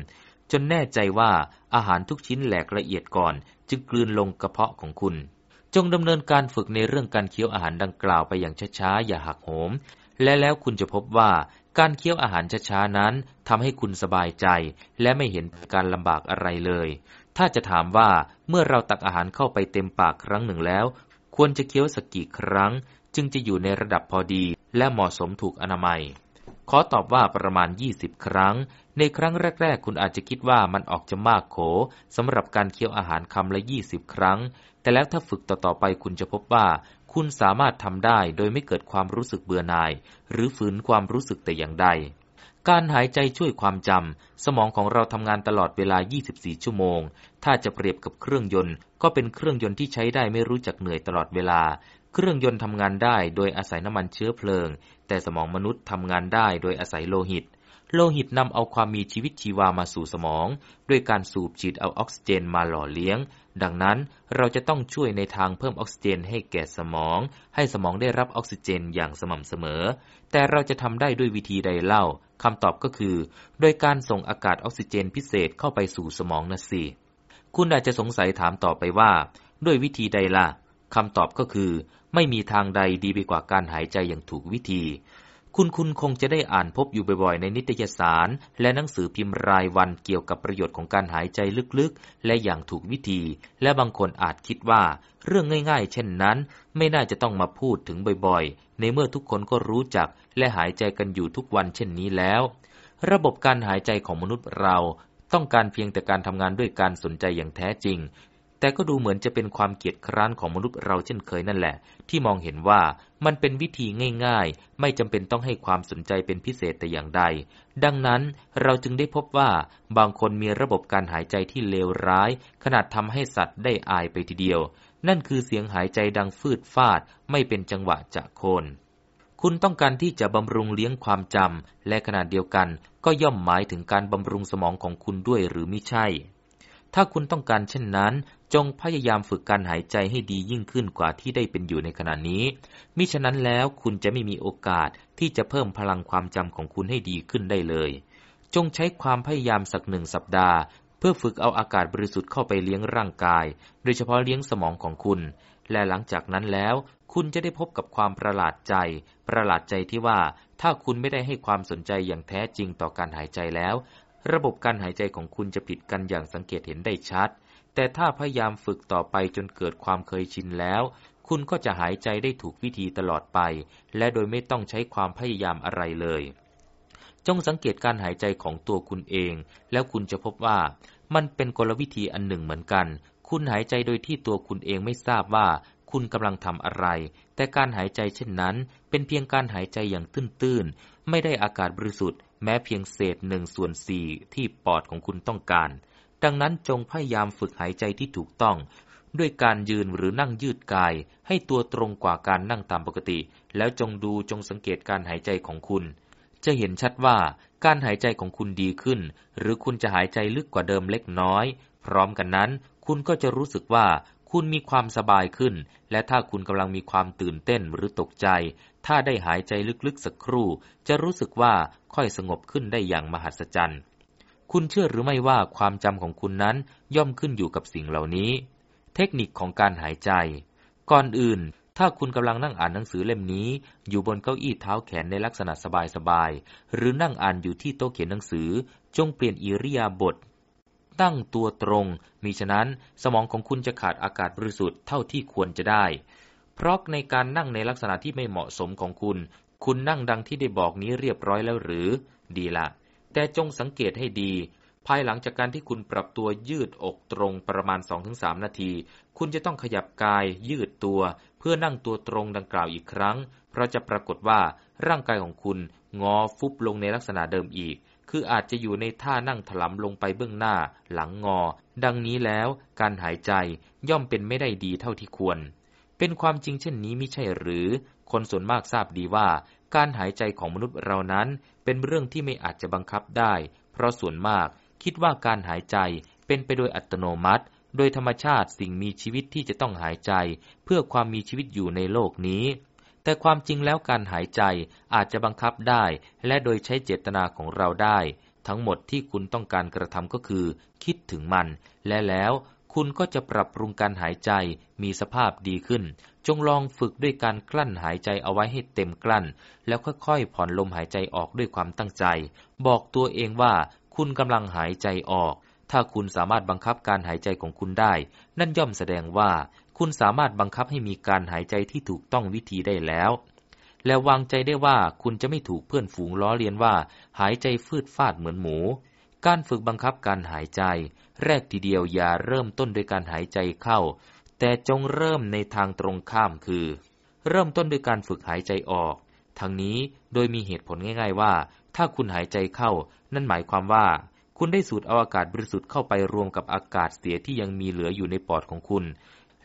Speaker 1: จนแน่ใจว่าอาหารทุกชิ้นแหลกละเอียดก่อน จึงกลืนลงกระเพาะของคุณ จงดำเนินการฝึกในเรื่องการเคี้ยวอาหารดังกล่าวไปอย่างช้าๆอย่าหักโหม และแล้วคุณจะพบว่าการเคี้ยวอาหารช้าๆนั้นทำให้คุณสบายใจ และไม่เห็นการลำบากอะไรเลย ถ้าจะถามว่าเมื่อเราตักอาหารเข้าไปเต็มปากครั้งหนึ่งแล้ว ควรจะเคี้ยวสักกี่ครั้ง จึงจะอยู่ในระดับพอดี และเหมาะสมถูกอนามัย ขอตอบว่าประมาณ 20 ครั้ง ในครั้งแรก ๆ คุณอาจจะคิดว่ามันออกจะมากโขสำหรับการเคี้ยวอาหารคำละ 20 ครั้ง แต่แล้วถ้าฝึกต่อๆไปคุณจะพบว่า คุณสามารถทำได้โดยไม่เกิดความรู้สึกเบื่อหน่าย หรือฝืนความรู้สึกแต่อย่างใด การหายใจช่วยความจำ สมองของเราทำงานตลอดเวลา 24 ชั่วโมง ถ้าจะเปรียบกับเครื่องยนต์ ก็เป็นเครื่องยนต์ที่ใช้ได้ไม่รู้จักเหนื่อยตลอดเวลา เครื่องยนต์ทำงานได้โดยอาศัยน้ำมันเชื้อเพลิง แต่สมองมนุษย์ทำงานได้โดยอาศัยโลหิต โลหิตนำเอาความมีชีวิตชีวามาสู่สมอง ด้วยการสูบฉีดเอาออกซิเจนมาหล่อเลี้ยง ดังนั้นเราจะต้องช่วยในทางเพิ่มออกซิเจนให้แก่สมอง ให้สมองได้รับออกซิเจนอย่างสม่ำเสมอ แต่เราจะทำได้ด้วยวิธีใดเล่าคำตอบก็คือ โดยการส่งอากาศออกซิเจนพิเศษเข้าไปสู่สมองนะสิคุณอาจจะสงสัยถามต่อไปว่า ด้วยวิธีใดล่ะคำตอบก็คือ ไม่มีทางใดดีไปกว่าการหายใจอย่างถูกวิธี คุณคุณคงจะได้อ่านพบอยู่บ่อยๆ ในนิตยสาร และหนังสือพิมพ์รายวันเกี่ยวกับประโยชน์ของการหายใจลึกๆ และอย่างถูกวิธี และบางคนอาจคิดว่า เรื่องง่ายๆ เช่นนั้น ไม่น่าจะต้องมาพูดถึงบ่อยๆ ในเมื่อทุกคนก็รู้จัก และหายใจกันอยู่ทุกวันเช่นนี้แล้ว ระบบการหายใจของมนุษย์เรา ต้องการเพียงแต่การทำงานด้วยการสนใจอย่างแท้จริง แต่ก็ดูเหมือนจะเป็นความเกียจคร้านของมนุษย์เราเช่นเคยนั่นแหละ ที่มองเห็นว่า มันเป็นวิธีง่ายๆ ไม่จำเป็นต้องให้ความสนใจเป็นพิเศษแต่อย่างใด ดังนั้นเราจึงได้พบว่าบางคนมีระบบการหายใจที่เลวร้าย ขนาดทำให้สัตว์ได้อายไปทีเดียว นั่นคือเสียงหายใจดังฟืดฟาด ไม่เป็นจังหวะจะโคนคุณต้องการที่จะบำรุงเลี้ยงความจำและขนาดเดียวกันก็ย่อมหมายถึงการบำรุงสมองของคุณด้วยหรือไม่ใช่ ถ้าคุณต้องการเช่นนั้น จงพยายามฝึกการหายใจให้ดียิ่งขึ้นกว่าที่ได้เป็นอยู่ในขณะนี้ มิฉะนั้นแล้วคุณจะไม่มีโอกาสที่จะเพิ่มพลังความจำของคุณให้ดีขึ้นได้เลย จงใช้ความพยายามสักหนึ่งสัปดาห์ เพื่อฝึกเอาอากาศบริสุทธิ์เข้าไปเลี้ยงร่างกาย โดยเฉพาะเลี้ยงสมองของคุณ และหลังจากนั้นแล้ว คุณจะได้พบกับความประหลาดใจ ประหลาดใจที่ว่า ถ้าคุณไม่ได้ให้ความสนใจอย่างแท้จริงต่อการหายใจแล้ว ระบบการหายใจของคุณจะผิดกันอย่างสังเกตเห็นได้ชัด แต่ถ้าพยายามฝึกต่อไปจนเกิดความเคยชินแล้ว คุณก็จะหายใจได้ถูกวิธีตลอดไป และโดยไม่ต้องใช้ความพยายามอะไรเลย จงสังเกตการหายใจของตัวคุณเอง แล้วคุณจะพบว่า มันเป็นกลวิธีอันหนึ่งเหมือนกัน คุณหายใจโดยที่ตัวคุณเองไม่ทราบว่าคุณกำลังทำอะไร แต่การหายใจเช่นนั้น เป็นเพียงการหายใจอย่างตื้นๆ ไม่ได้อากาศบริสุทธิ์ แม้เพียงเศษหนึ่งส่วนสี่ที่ปอดของคุณต้องการ ดังนั้นจงพยายามฝึกหายใจที่ถูกต้อง ด้วยการยืนหรือนั่งยืดกาย ให้ตัวตรงกว่าการนั่งตามปกติ แล้วจงดูจงสังเกตการหายใจของคุณ จะเห็นชัดว่าการหายใจของคุณดีขึ้น หรือคุณจะหายใจลึกกว่าเดิมเล็กน้อย พร้อมกันนั้น คุณก็จะรู้สึกว่าคุณมีความสบายขึ้น และถ้าคุณกำลังมีความตื่นเต้นหรือตกใจ ถ้าได้หายใจลึกๆสักครู่ จะรู้สึกว่าค่อยสงบขึ้นได้อย่างมหัศจรรย์ คุณเชื่อหรือไม่ว่าความจำของคุณนั้นย่อมขึ้นอยู่กับสิ่งเหล่านี้ เทคนิคของการหายใจ ก่อนอื่น ถ้าคุณกำลังนั่งอ่านหนังสือเล่มนี้ อยู่บนเก้าอี้เท้าแขนในลักษณะสบายๆ หรือนั่งอ่านอยู่ที่โต๊ะเขียนหนังสือ จงเปลี่ยนอิริยาบถตั้งตัวตรงมิฉะนั้นสมองของคุณจะขาดอากาศบริสุทธิ์เท่าที่ควรจะได้ เพราะในการนั่งในลักษณะที่ไม่เหมาะสมของคุณ คุณนั่งดังที่ได้บอกนี้เรียบร้อยแล้วหรือ ดีละ แต่จงสังเกตให้ดี ภายหลังจากการที่คุณปรับตัวยืดอกตรงประมาณ 2-3 นาที คุณจะต้องขยับกายยืดตัว เพื่อนั่งตัวตรงดังกล่าวอีกครั้ง เพราะจะปรากฏว่าร่างกายของคุณงอฟุบลงในลักษณะเดิมอีก คืออาจจะอยู่ในท่านั่งถลำลงไปเบื้องหน้า หลังงอ ดังนี้แล้วการหายใจย่อมเป็นไม่ได้ดีเท่าที่ควร เป็นความจริงเช่นนี้ม่ใช่หรือ คนส่วนมากทราบดีว่า การหายใจของมนุษย์เรานั้น เป็นเรื่องที่ไม่อาจจะบังคับได้ เพราะส่วนมากคิดว่าการหายใจเป็นไปโดยอัตโนมัติ โดยธรรมชาติสิ่งมีชีวิตที่จะต้องหายใจ เพื่อความมีชีวิตอยู่ในโลกนี้ แต่ความจริงแล้วการหายใจอาจจะบังคับได้ และโดยใช้เจตนาของเราได้ ทั้งหมดที่คุณต้องการกระทำก็คือ คิดถึงมัน และแล้ว คุณก็จะปรับปรุงการหายใจมีสภาพดีขึ้น จงลองฝึกด้วยการกลั้นหายใจเอาไว้ให้เต็มกลั้น แล้วค่อยๆ ผ่อนลมหายใจออกด้วยความตั้งใจ บอกตัวเองว่าคุณกำลังหายใจออก ถ้าคุณสามารถบังคับการหายใจของคุณได้ นั่นย่อมแสดงว่า คุณสามารถบังคับให้มีการหายใจที่ถูกต้องวิธีได้แล้ว และวางใจได้ว่าคุณจะไม่ถูกเพื่อนฝูงล้อเลียนว่า หายใจฟืดฟาดเหมือนหมู การฝึกบังคับการหายใจ แรกทีเดียวอย่าเริ่มต้นด้วยการหายใจเข้า แต่จงเริ่มในทางตรงข้ามคือ เริ่มต้นด้วยการฝึกหายใจออก ทั้งนี้โดยมีเหตุผลง่าย ๆว่า ถ้าคุณหายใจเข้า นั่นหมายความว่า คุณได้สูดเอาอากาศบริสุทธิ์เข้าไปรวมกับอากาศเสียที่ยังมีเหลืออยู่ในปอดของคุณ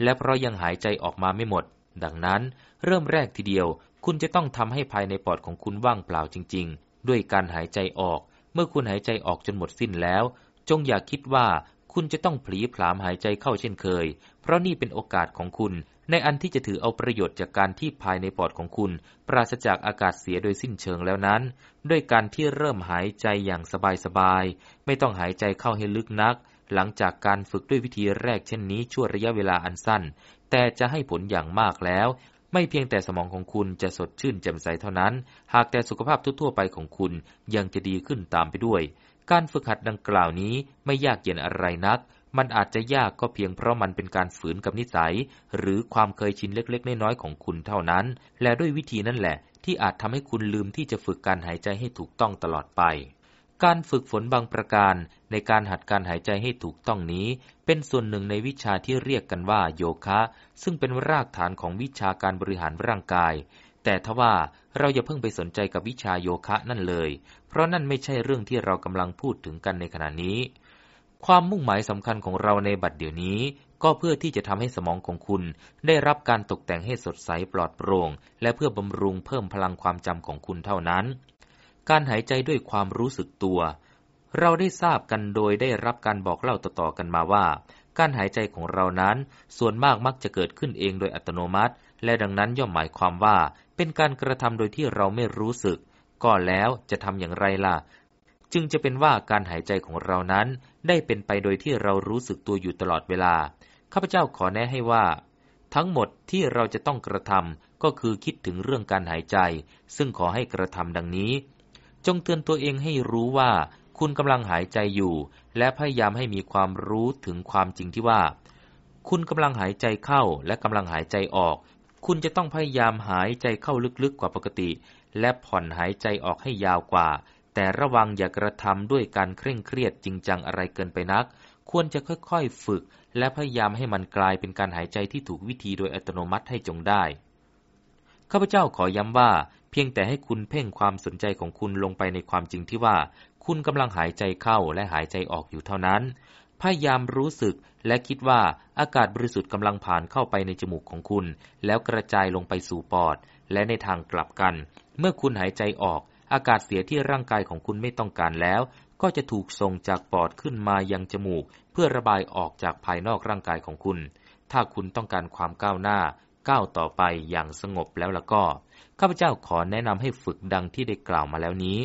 Speaker 1: และเพราะยังหายใจออกมาไม่หมด ดังนั้นเริ่มแรกทีเดียว คุณจะต้องทำให้ภายในปอดของคุณว่างเปล่าจริง ๆ ด้วยการหายใจออก เมื่อคุณหายใจออกจนหมดสิ้นแล้ว จงอย่าคิดว่าคุณจะต้องผลีผลามหายใจเข้าเช่นเคย เพราะนี่เป็นโอกาสของคุณ ในอันที่จะถือเอาประโยชน์จากการที่ภายในปอดของคุณ ปราศจากอากาศเสียโดยสิ้นเชิงแล้วนั้น ด้วยการที่เริ่มหายใจอย่างสบายๆ ไม่ต้องหายใจเข้าให้ลึกนัก หลังจากการฝึกด้วยวิธีแรกเช่นนี้ชั่วระยะเวลาอันสั้น แต่จะให้ผลอย่างมากแล้ว ไม่เพียงแต่สมองของคุณจะสดชื่นแจ่มใสเท่านั้น หากแต่สุขภาพทั่วๆไปของคุณยังจะดีขึ้นตามไปด้วย การฝึกหัดดังกล่าวนี้ไม่ยากเย็นอะไรนัก มันอาจจะยากก็เพียงเพราะมันเป็นการฝืนกับนิสัย หรือความเคยชินเล็กๆ น้อยๆของคุณเท่านั้น และด้วยวิธีนั่นแหละ ที่อาจทำให้คุณลืมที่จะฝึกการหายใจให้ถูกต้องตลอดไป การฝึกฝนบางประการ ในการหัดการหายใจให้ถูกต้องนี้ เป็นส่วนหนึ่งในวิชาที่เรียกกันว่าโยคะ ซึ่งเป็นรากฐานของวิชาการบริหารร่างกาย แต่ทว่าเราอย่าเพิ่งไปสนใจกับวิชาโยคะนั่นเลย เพราะนั่นไม่ใช่เรื่องที่เรากำลังพูดถึงกันในขณะนี้ ความมุ่งหมายสำคัญของเราในบัดเดี๋ยวนี้ ก็เพื่อที่จะทำให้สมองของคุณ ได้รับการตกแต่งให้สดใสปลอดโปร่ง และเพื่อบำรุงเพิ่มพลังความจำของคุณเท่านั้น การหายใจด้วยความรู้สึกตัว เราได้ทราบกันโดยได้รับการบอกเล่าต่อๆกันมาว่า การหายใจของเรานั้น ส่วนมากมักจะเกิดขึ้นเองโดยอัตโนมัติ และดังนั้นย่อมหมายความว่า เป็นการกระทำโดยที่เราไม่รู้สึก ก็แล้วจะทำอย่างไรล่ะ จึงจะเป็นว่าการหายใจของเรานั้น ได้เป็นไปโดยที่เรารู้สึกตัวอยู่ตลอดเวลา ข้าพเจ้าขอแนะให้ว่า ทั้งหมดที่เราจะต้องกระทำก็คือคิดถึงเรื่องการหายใจ ซึ่งขอให้กระทำดังนี้ จงเตือนตัวเองให้รู้ว่า คุณกำลังหายใจอยู่ และพยายามให้มีความรู้ถึงความจริงที่ว่า คุณกำลังหายใจเข้าและกำลังหายใจออก คุณจะต้องพยายามหายใจเข้าลึกๆกว่าปกติ และผ่อนหายใจออกให้ยาวกว่า แต่ระวังอย่ากระทำด้วยการเคร่งเครียดจริงจังอะไรเกินไปนัก ควรจะค่อยๆฝึก และพยายามให้มันกลายเป็นการหายใจที่ถูกวิธีโดยอัตโนมัติให้จงได้ข้าพเจ้าขอย้ำว่า เพียงแต่ให้คุณเพ่งความสนใจของคุณลงไปในความจริงที่ว่า คุณกำลังหายใจเข้าและหายใจออกอยู่เท่านั้น พยายามรู้สึกและคิดว่าอากาศบริสุทธิ์กำลังผ่านเข้าไปในจมูกของคุณ แล้วกระจายลงไปสู่ปอด และในทางกลับกัน เมื่อคุณหายใจออก อากาศเสียที่ร่างกายของคุณไม่ต้องการแล้ว ก็จะถูกส่งจากปอดขึ้นมายังจมูก เพื่อระบายออกจากภายนอกร่างกายของคุณ ถ้าคุณต้องการความก้าวหน้า ก้าวต่อไปอย่างสงบแล้วละก็ข้าพเจ้าขอแนะนำให้ฝึกดังที่ได้กล่าวมาแล้วนี้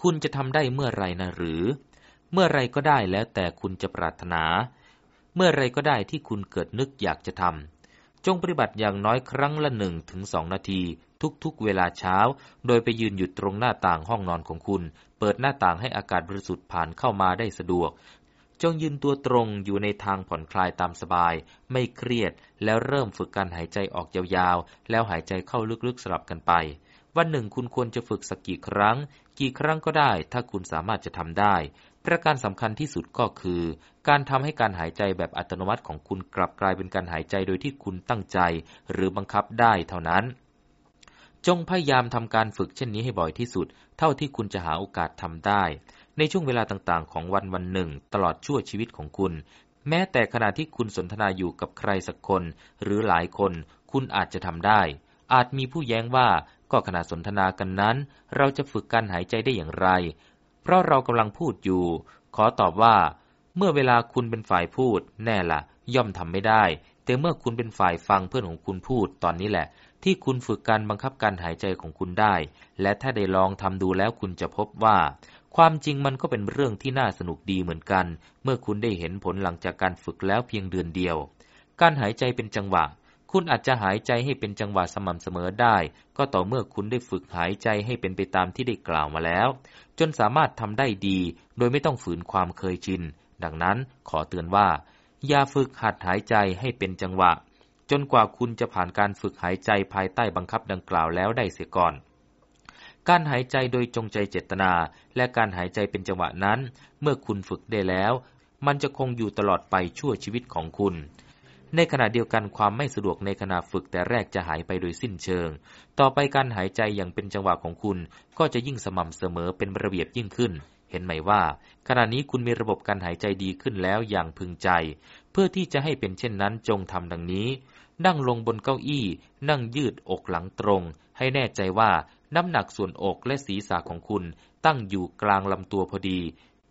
Speaker 1: คุณจะทำได้เมื่อไรนะหรือ เมื่อไรก็ได้แล้วแต่คุณจะปรารถนา เมื่อไรก็ได้ที่คุณเกิดนึกอยากจะทำจงปฏิบัติอย่างน้อยครั้งละหนึ่งถึงสองนาที ทุกๆ เวลาเช้า โดยไปยืนหยุดตรงหน้าต่างห้องนอนของคุณ เปิดหน้าต่างให้อากาศบริสุทธิ์ผ่านเข้ามาได้สะดวก จงยืนตัวตรงอยู่ในทางผ่อนคลายตามสบาย ไม่เครียด แล้วเริ่มฝึกการหายใจออกยาวๆ แล้วหายใจเข้าลึกๆสลับกันไปวันหนึ่งคุณควรจะฝึกสักกี่ครั้ง กี่ครั้งก็ได้ ถ้าคุณสามารถจะทำได้ ประการสำคัญที่สุดก็คือ การทำให้การหายใจแบบอัตโนมัติของคุณกลับกลายเป็นการหายใจโดยที่คุณตั้งใจ หรือบังคับได้เท่านั้น จงพยายามทำการฝึกเช่นนี้ให้บ่อยที่สุด เท่าที่คุณจะหาโอกาสทำได้ ในช่วงเวลาต่างๆ ของวันวันหนึ่ง ตลอดชั่วชีวิตของคุณ แม้แต่ขณะที่คุณสนทนาอยู่กับใครสักคน หรือหลายคน คุณอาจจะทำได้ อาจมีผู้แย้งว่าก็ขณะสนทนากันนั้น เราจะฝึกการหายใจได้อย่างไร เพราะเรากำลังพูดอยู่ ขอตอบว่า เมื่อเวลาคุณเป็นฝ่ายพูด แน่ละ่ะ ย่อมทำไม่ได้ แต่เมื่อคุณเป็นฝ่ายฟังเพื่อนของคุณพูดตอนนี้แหละ ที่คุณฝึกการบังคับการหายใจของคุณได้ และถ้าได้ลองทำดูแล้วคุณจะพบว่า ความจริงมันก็เป็นเรื่องที่น่าสนุกดีเหมือนกัน เมื่อคุณได้เห็นผลหลังจากการฝึกแล้วเพียงเดือนเดียว การหายใจเป็นจังหวะคุณอาจจะหายใจให้เป็นจังหวะสม่ำเสมอได้ ก็ต่อเมื่อคุณได้ฝึกหายใจให้เป็นไปตามที่ได้กล่าวมาแล้วจนสามารถทำได้ดี โดยไม่ต้องฝืนความเคยชิน ดังนั้นขอเตือนว่า อย่าฝึกหัดหายใจให้เป็นจังหวะ จนกว่าคุณจะผ่านการฝึกหายใจภายใต้บังคับดังกล่าวแล้วได้เสียก่อน การหายใจโดยจงใจเจตนา และการหายใจเป็นจังหวะนั้น เมื่อคุณฝึกได้แล้ว มันจะคงอยู่ตลอดไปชั่วชีวิตของคุณ ในขณะเดียวกันความไม่สะดวกในขณะฝึกแต่แรกจะหายไปโดยสิ้นเชิง ต่อไปการหายใจอย่างเป็นจังหวะของคุณ ก็จะยิ่งสม่ำเสมอเป็นระเบียบยิ่งขึ้น เห็นไหมว่า ขณะนี้คุณมีระบบการหายใจดีขึ้นแล้วอย่างพึงใจ เพื่อที่จะให้เป็นเช่นนั้นจงทำดังนี้ นั่งลงบนเก้าอี้ นั่งยืดอกหลังตรง ให้แน่ใจว่าน้ำหนักส่วนอกและศีรษะของคุณตั้งอยู่กลางลำตัวพอดี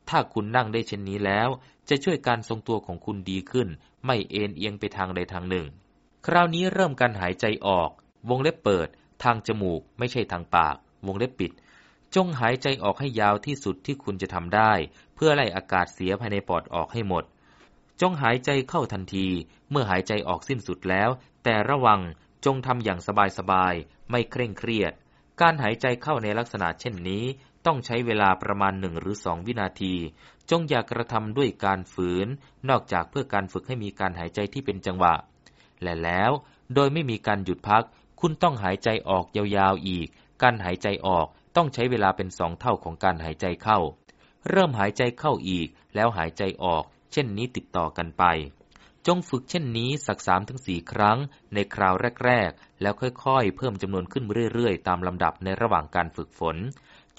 Speaker 1: ถ้าคุณนั่งได้เช่นนี้แล้ว จะช่วยการทรงตัวของคุณดีขึ้น ไม่เอ็นเอียงไปทางใดทางหนึ่ง คราวนี้เริ่มการหายใจออก วงเล็บเปิด ทางจมูก ไม่ใช่ทางปาก วงเล็บปิด จงหายใจออกให้ยาวที่สุดที่คุณจะทำได้ เพื่อไล่อากาศเสียภายในปอดออกให้หมด จงหายใจเข้าทันที เมื่อหายใจออกสิ้นสุดแล้ว แต่ระวังจงทำอย่างสบายๆไม่เคร่งเครียด การหายใจเข้าในลักษณะเช่นนี้ ต้องใช้เวลาประมาณหนึ่งหรือสองวินาที จงอย่ากระทำด้วยการฝืน นอกจากเพื่อการฝึกให้มีการหายใจที่เป็นจังหวะ และแล้ว โดยไม่มีการหยุดพัก คุณต้องหายใจออกยาวๆอีก การหายใจออกต้องใช้เวลาเป็นสองเท่าของการหายใจเข้า เริ่มหายใจเข้าอีก แล้วหายใจออก เช่นนี้ติดต่อกันไป จงฝึกเช่นนี้สักสามถึงสี่ครั้ง ในคราวแรก ๆ แล้วค่อยๆ เพิ่มจำนวนขึ้นเรื่อยๆ ตามลำดับในระหว่างการฝึกฝน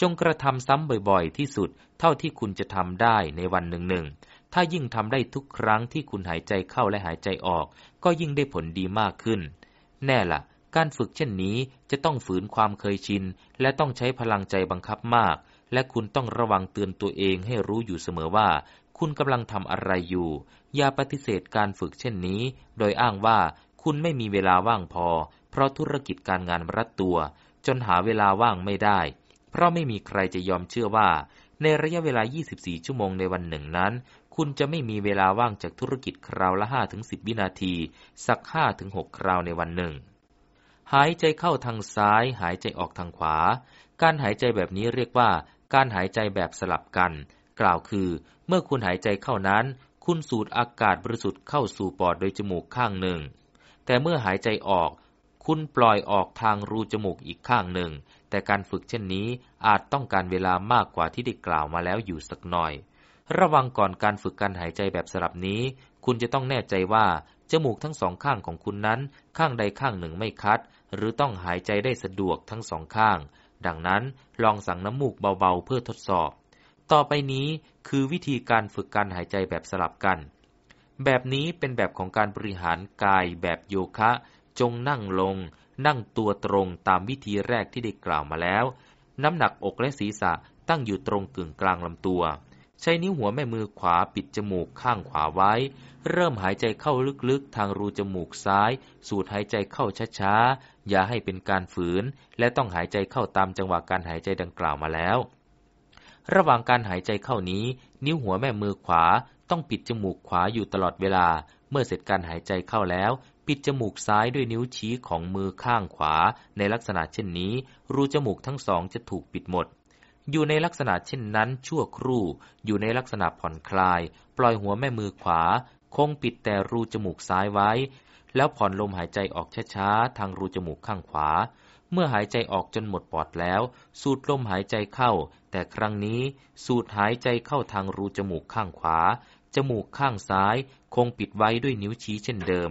Speaker 1: จงกระทำซ้ำบ่อยๆ ที่สุดเท่าที่คุณจะทำได้ในวันหนึ่งๆ ถ้ายิ่งทำได้ทุกครั้งที่คุณหายใจเข้าและหายใจออก ก็ยิ่งได้ผลดีมากขึ้น แน่ละ่ะ การฝึกเช่นนี้จะต้องฝืนความเคยชิน และต้องใช้พลังใจบังคับมาก และคุณต้องระวังเตือนตัวเองให้รู้อยู่เสมอว่า คุณกำลังทำอะไรอยู่ อย่าปฏิเสธการฝึกเช่นนี้ โดยอ้างว่าคุณไม่มีเวลาว่างพอ เพราะธุรกิจการงานรัดตัว จนหาเวลาว่างไม่ได้ เพราะไม่มีใครจะยอมเชื่อว่า ในระยะเวลา 24 ชั่วโมงในวันหนึ่งนั้น คุณจะไม่มีเวลาว่างจากธุรกิจคราวละ 5-10 วินาที สัก 5-6 คราวในวันหนึ่ง หายใจเข้าทางซ้าย หายใจออกทางขวา การหายใจแบบนี้เรียกว่า การหายใจแบบสลับกัน กล่าวคือ เมื่อคุณหายใจเข้านั้น คุณสูดอากาศบริสุทธิ์เข้าสู่ปอดโดยจมูกข้างหนึ่ง แต่เมื่อหายใจออกคุณปล่อยออกทางรูจมูกอีกข้างหนึ่ง แต่การฝึกเช่นนี้อาจต้องการเวลามากกว่าที่ได้กล่าวมาแล้วอยู่สักหน่อย ระวังก่อนการฝึกการหายใจแบบสลับนี้ คุณจะต้องแน่ใจว่าจมูกทั้งสองข้างของคุณนั้น ข้างใดข้างหนึ่งไม่คัด หรือต้องหายใจได้สะดวกทั้งสองข้าง ดังนั้นลองสั่งน้ำมูกเบาๆ เพื่อทดสอบ ต่อไปนี้คือวิธีการฝึกการหายใจแบบสลับกัน แบบนี้เป็นแบบของการบริหารกายแบบโยคะ จงนั่งลง นั่งตัวตรงตามวิธีแรกที่ได้กล่าวมาแล้ว น้ำหนักอกและศีรษะตั้งอยู่ตรงกึ่งกลางลำตัว ใช้นิ้วหัวแม่มือขวาปิดจมูกข้างขวาไว้ เริ่มหายใจเข้าลึกๆ ทางรูจมูกซ้าย สูดหายใจเข้าช้าๆ อย่าให้เป็นการฝืน และต้องหายใจเข้าตามจังหวะการหายใจดังกล่าวมาแล้ว ระหว่างการหายใจเข้านี้ นิ้วหัวแม่มือขวาต้องปิดจมูกขวาอยู่ตลอดเวลา เมื่อเสร็จการหายใจเข้าแล้ว ปิดจมูกซ้ายด้วยนิ้วชี้ของมือข้างขวา ในลักษณะเช่นนี้ รูจมูกทั้งสองจะถูกปิดหมด อยู่ในลักษณะเช่นนั้น ชั่วครู่ อยู่ในลักษณะผ่อนคลาย ปล่อยหัวแม่มือขวา คงปิดแต่รูจมูกซ้ายไว้ แล้วผ่อนลมหายใจออกช้าๆ ทางรูจมูกข้างขวา เมื่อหายใจออกจนหมดปอดแล้ว สูดลมหายใจเข้า แต่ครั้งนี้ สูดหายใจเข้าทางรูจมูกข้างขวา จมูกข้างซ้าย คงปิดไว้ด้วยนิ้วชี้เช่นเดิม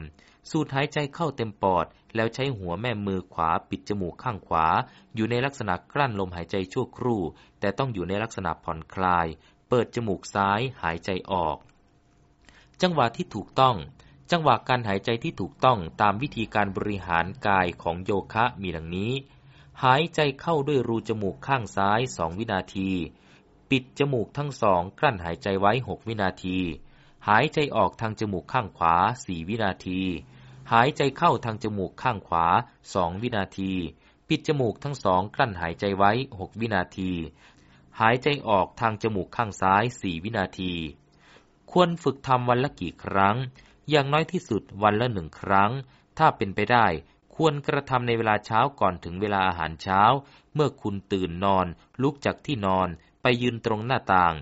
Speaker 1: สูดหายใจเข้าเต็มปอด แล้วใช้หัวแม่มือขวาปิดจมูกข้างขวา อยู่ในลักษณะกลั้นลมหายใจชั่วครู่ แต่ต้องอยู่ในลักษณะผ่อนคลาย เปิดจมูกซ้ายหายใจออก จังหวะที่ถูกต้อง จังหวะการหายใจที่ถูกต้องตามวิธีการบริหารกายของโยคะมีดังนี้ หายใจเข้าด้วยรูจมูกข้างซ้ายสองวินาที ปิดจมูกทั้งสองกลั้นหายใจไว้หกวินาทีหายใจออกทางจมูกข้างขวาสี่วินาที หายใจเข้าทางจมูกข้างขวาสองวินาที ปิดจมูกทั้งสองกลั้นหายใจไว้หกวินาที หายใจออกทางจมูกข้างซ้ายสี่วินาที ควรฝึกทำวันละกี่ครั้ง อย่างน้อยที่สุดวันละหนึ่งครั้ง ถ้าเป็นไปได้ควรกระทำในเวลาเช้าก่อนถึงเวลาอาหารเช้า เมื่อคุณตื่นนอน ลุกจากที่นอน ไปยืนตรงหน้าต่าง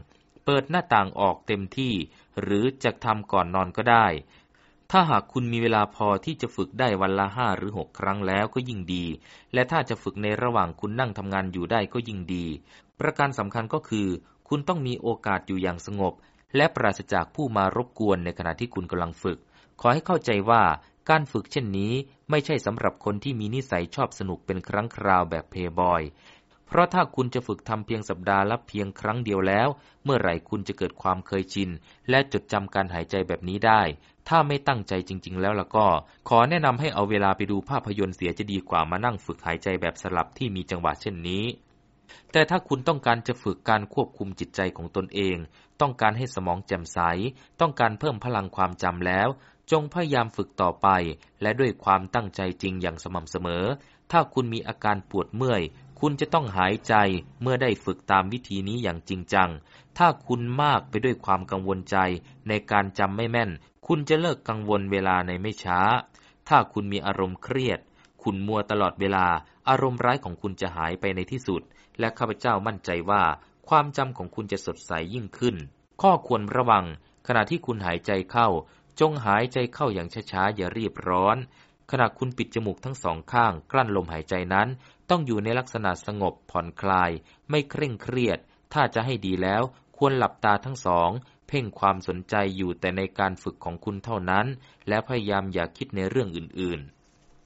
Speaker 1: เปิดหน้าต่างออกเต็มที่ หรือจะทำก่อนนอนก็ได้ ถ้าหากคุณมีเวลาพอที่จะฝึกได้วันละห้าหรือหกครั้งแล้วก็ยิ่งดี และถ้าจะฝึกในระหว่างคุณนั่งทำงานอยู่ได้ก็ยิ่งดี ประการสำคัญก็คือ คุณต้องมีโอกาสอยู่อย่างสงบ และปราศจากผู้มารบกวนในขณะที่คุณกำลังฝึก ขอให้เข้าใจว่าการฝึกเช่นนี้ไม่ใช่สำหรับคนที่มีนิสัยชอบสนุกเป็นครั้งคราวแบบเพย์บอย เพราะถ้าคุณจะฝึกทำเพียงสัปดาห์ละเพียงครั้งเดียวแล้ว เมื่อไหร่คุณจะเกิดความเคยชิน และจดจำการหายใจแบบนี้ได้ ถ้าไม่ตั้งใจจริง ๆ แล้วล่ะก็ ขอแนะนำให้เอาเวลาไปดูภาพยนตร์เสียจะดีกว่ามานั่งฝึกหายใจแบบสลับที่มีจังหวะเช่นนี้ แต่ถ้าคุณต้องการจะฝึกการควบคุมจิตใจของตนเอง ต้องการให้สมองแจ่มใส ต้องการเพิ่มพลังความจำแล้ว จงพยายามฝึกต่อไป และด้วยความตั้งใจจริงอย่างสม่ำเสมอ ถ้าคุณมีอาการปวดเมื่อย คุณจะต้องหายใจเมื่อได้ฝึกตามวิธีนี้อย่างจริงจัง ถ้าคุณมากไปด้วยความกังวลใจในการจำไม่แม่น คุณจะเลิกกังวลเวลาในไม่ช้า ถ้าคุณมีอารมณ์เครียด คุณมัวตลอดเวลา อารมณ์ร้ายของคุณจะหายไปในที่สุด และข้าพเจ้ามั่นใจว่า ความจำของคุณจะสดใสยิ่งขึ้น ข้อควรระวัง ขณะที่คุณหายใจเข้า จงหายใจเข้าอย่างช้าๆอย่ารีบร้อน ขณะคุณปิดจมูกทั้งสองข้างกลั้นลมหายใจนั้น ต้องอยู่ในลักษณะสงบผ่อนคลาย ไม่เคร่งเครียด ถ้าจะให้ดีแล้ว ควรหลับตาทั้งสอง เพ่งความสนใจอยู่แต่ในการฝึกของคุณเท่านั้น และพยายามอย่าคิดในเรื่องอื่นๆ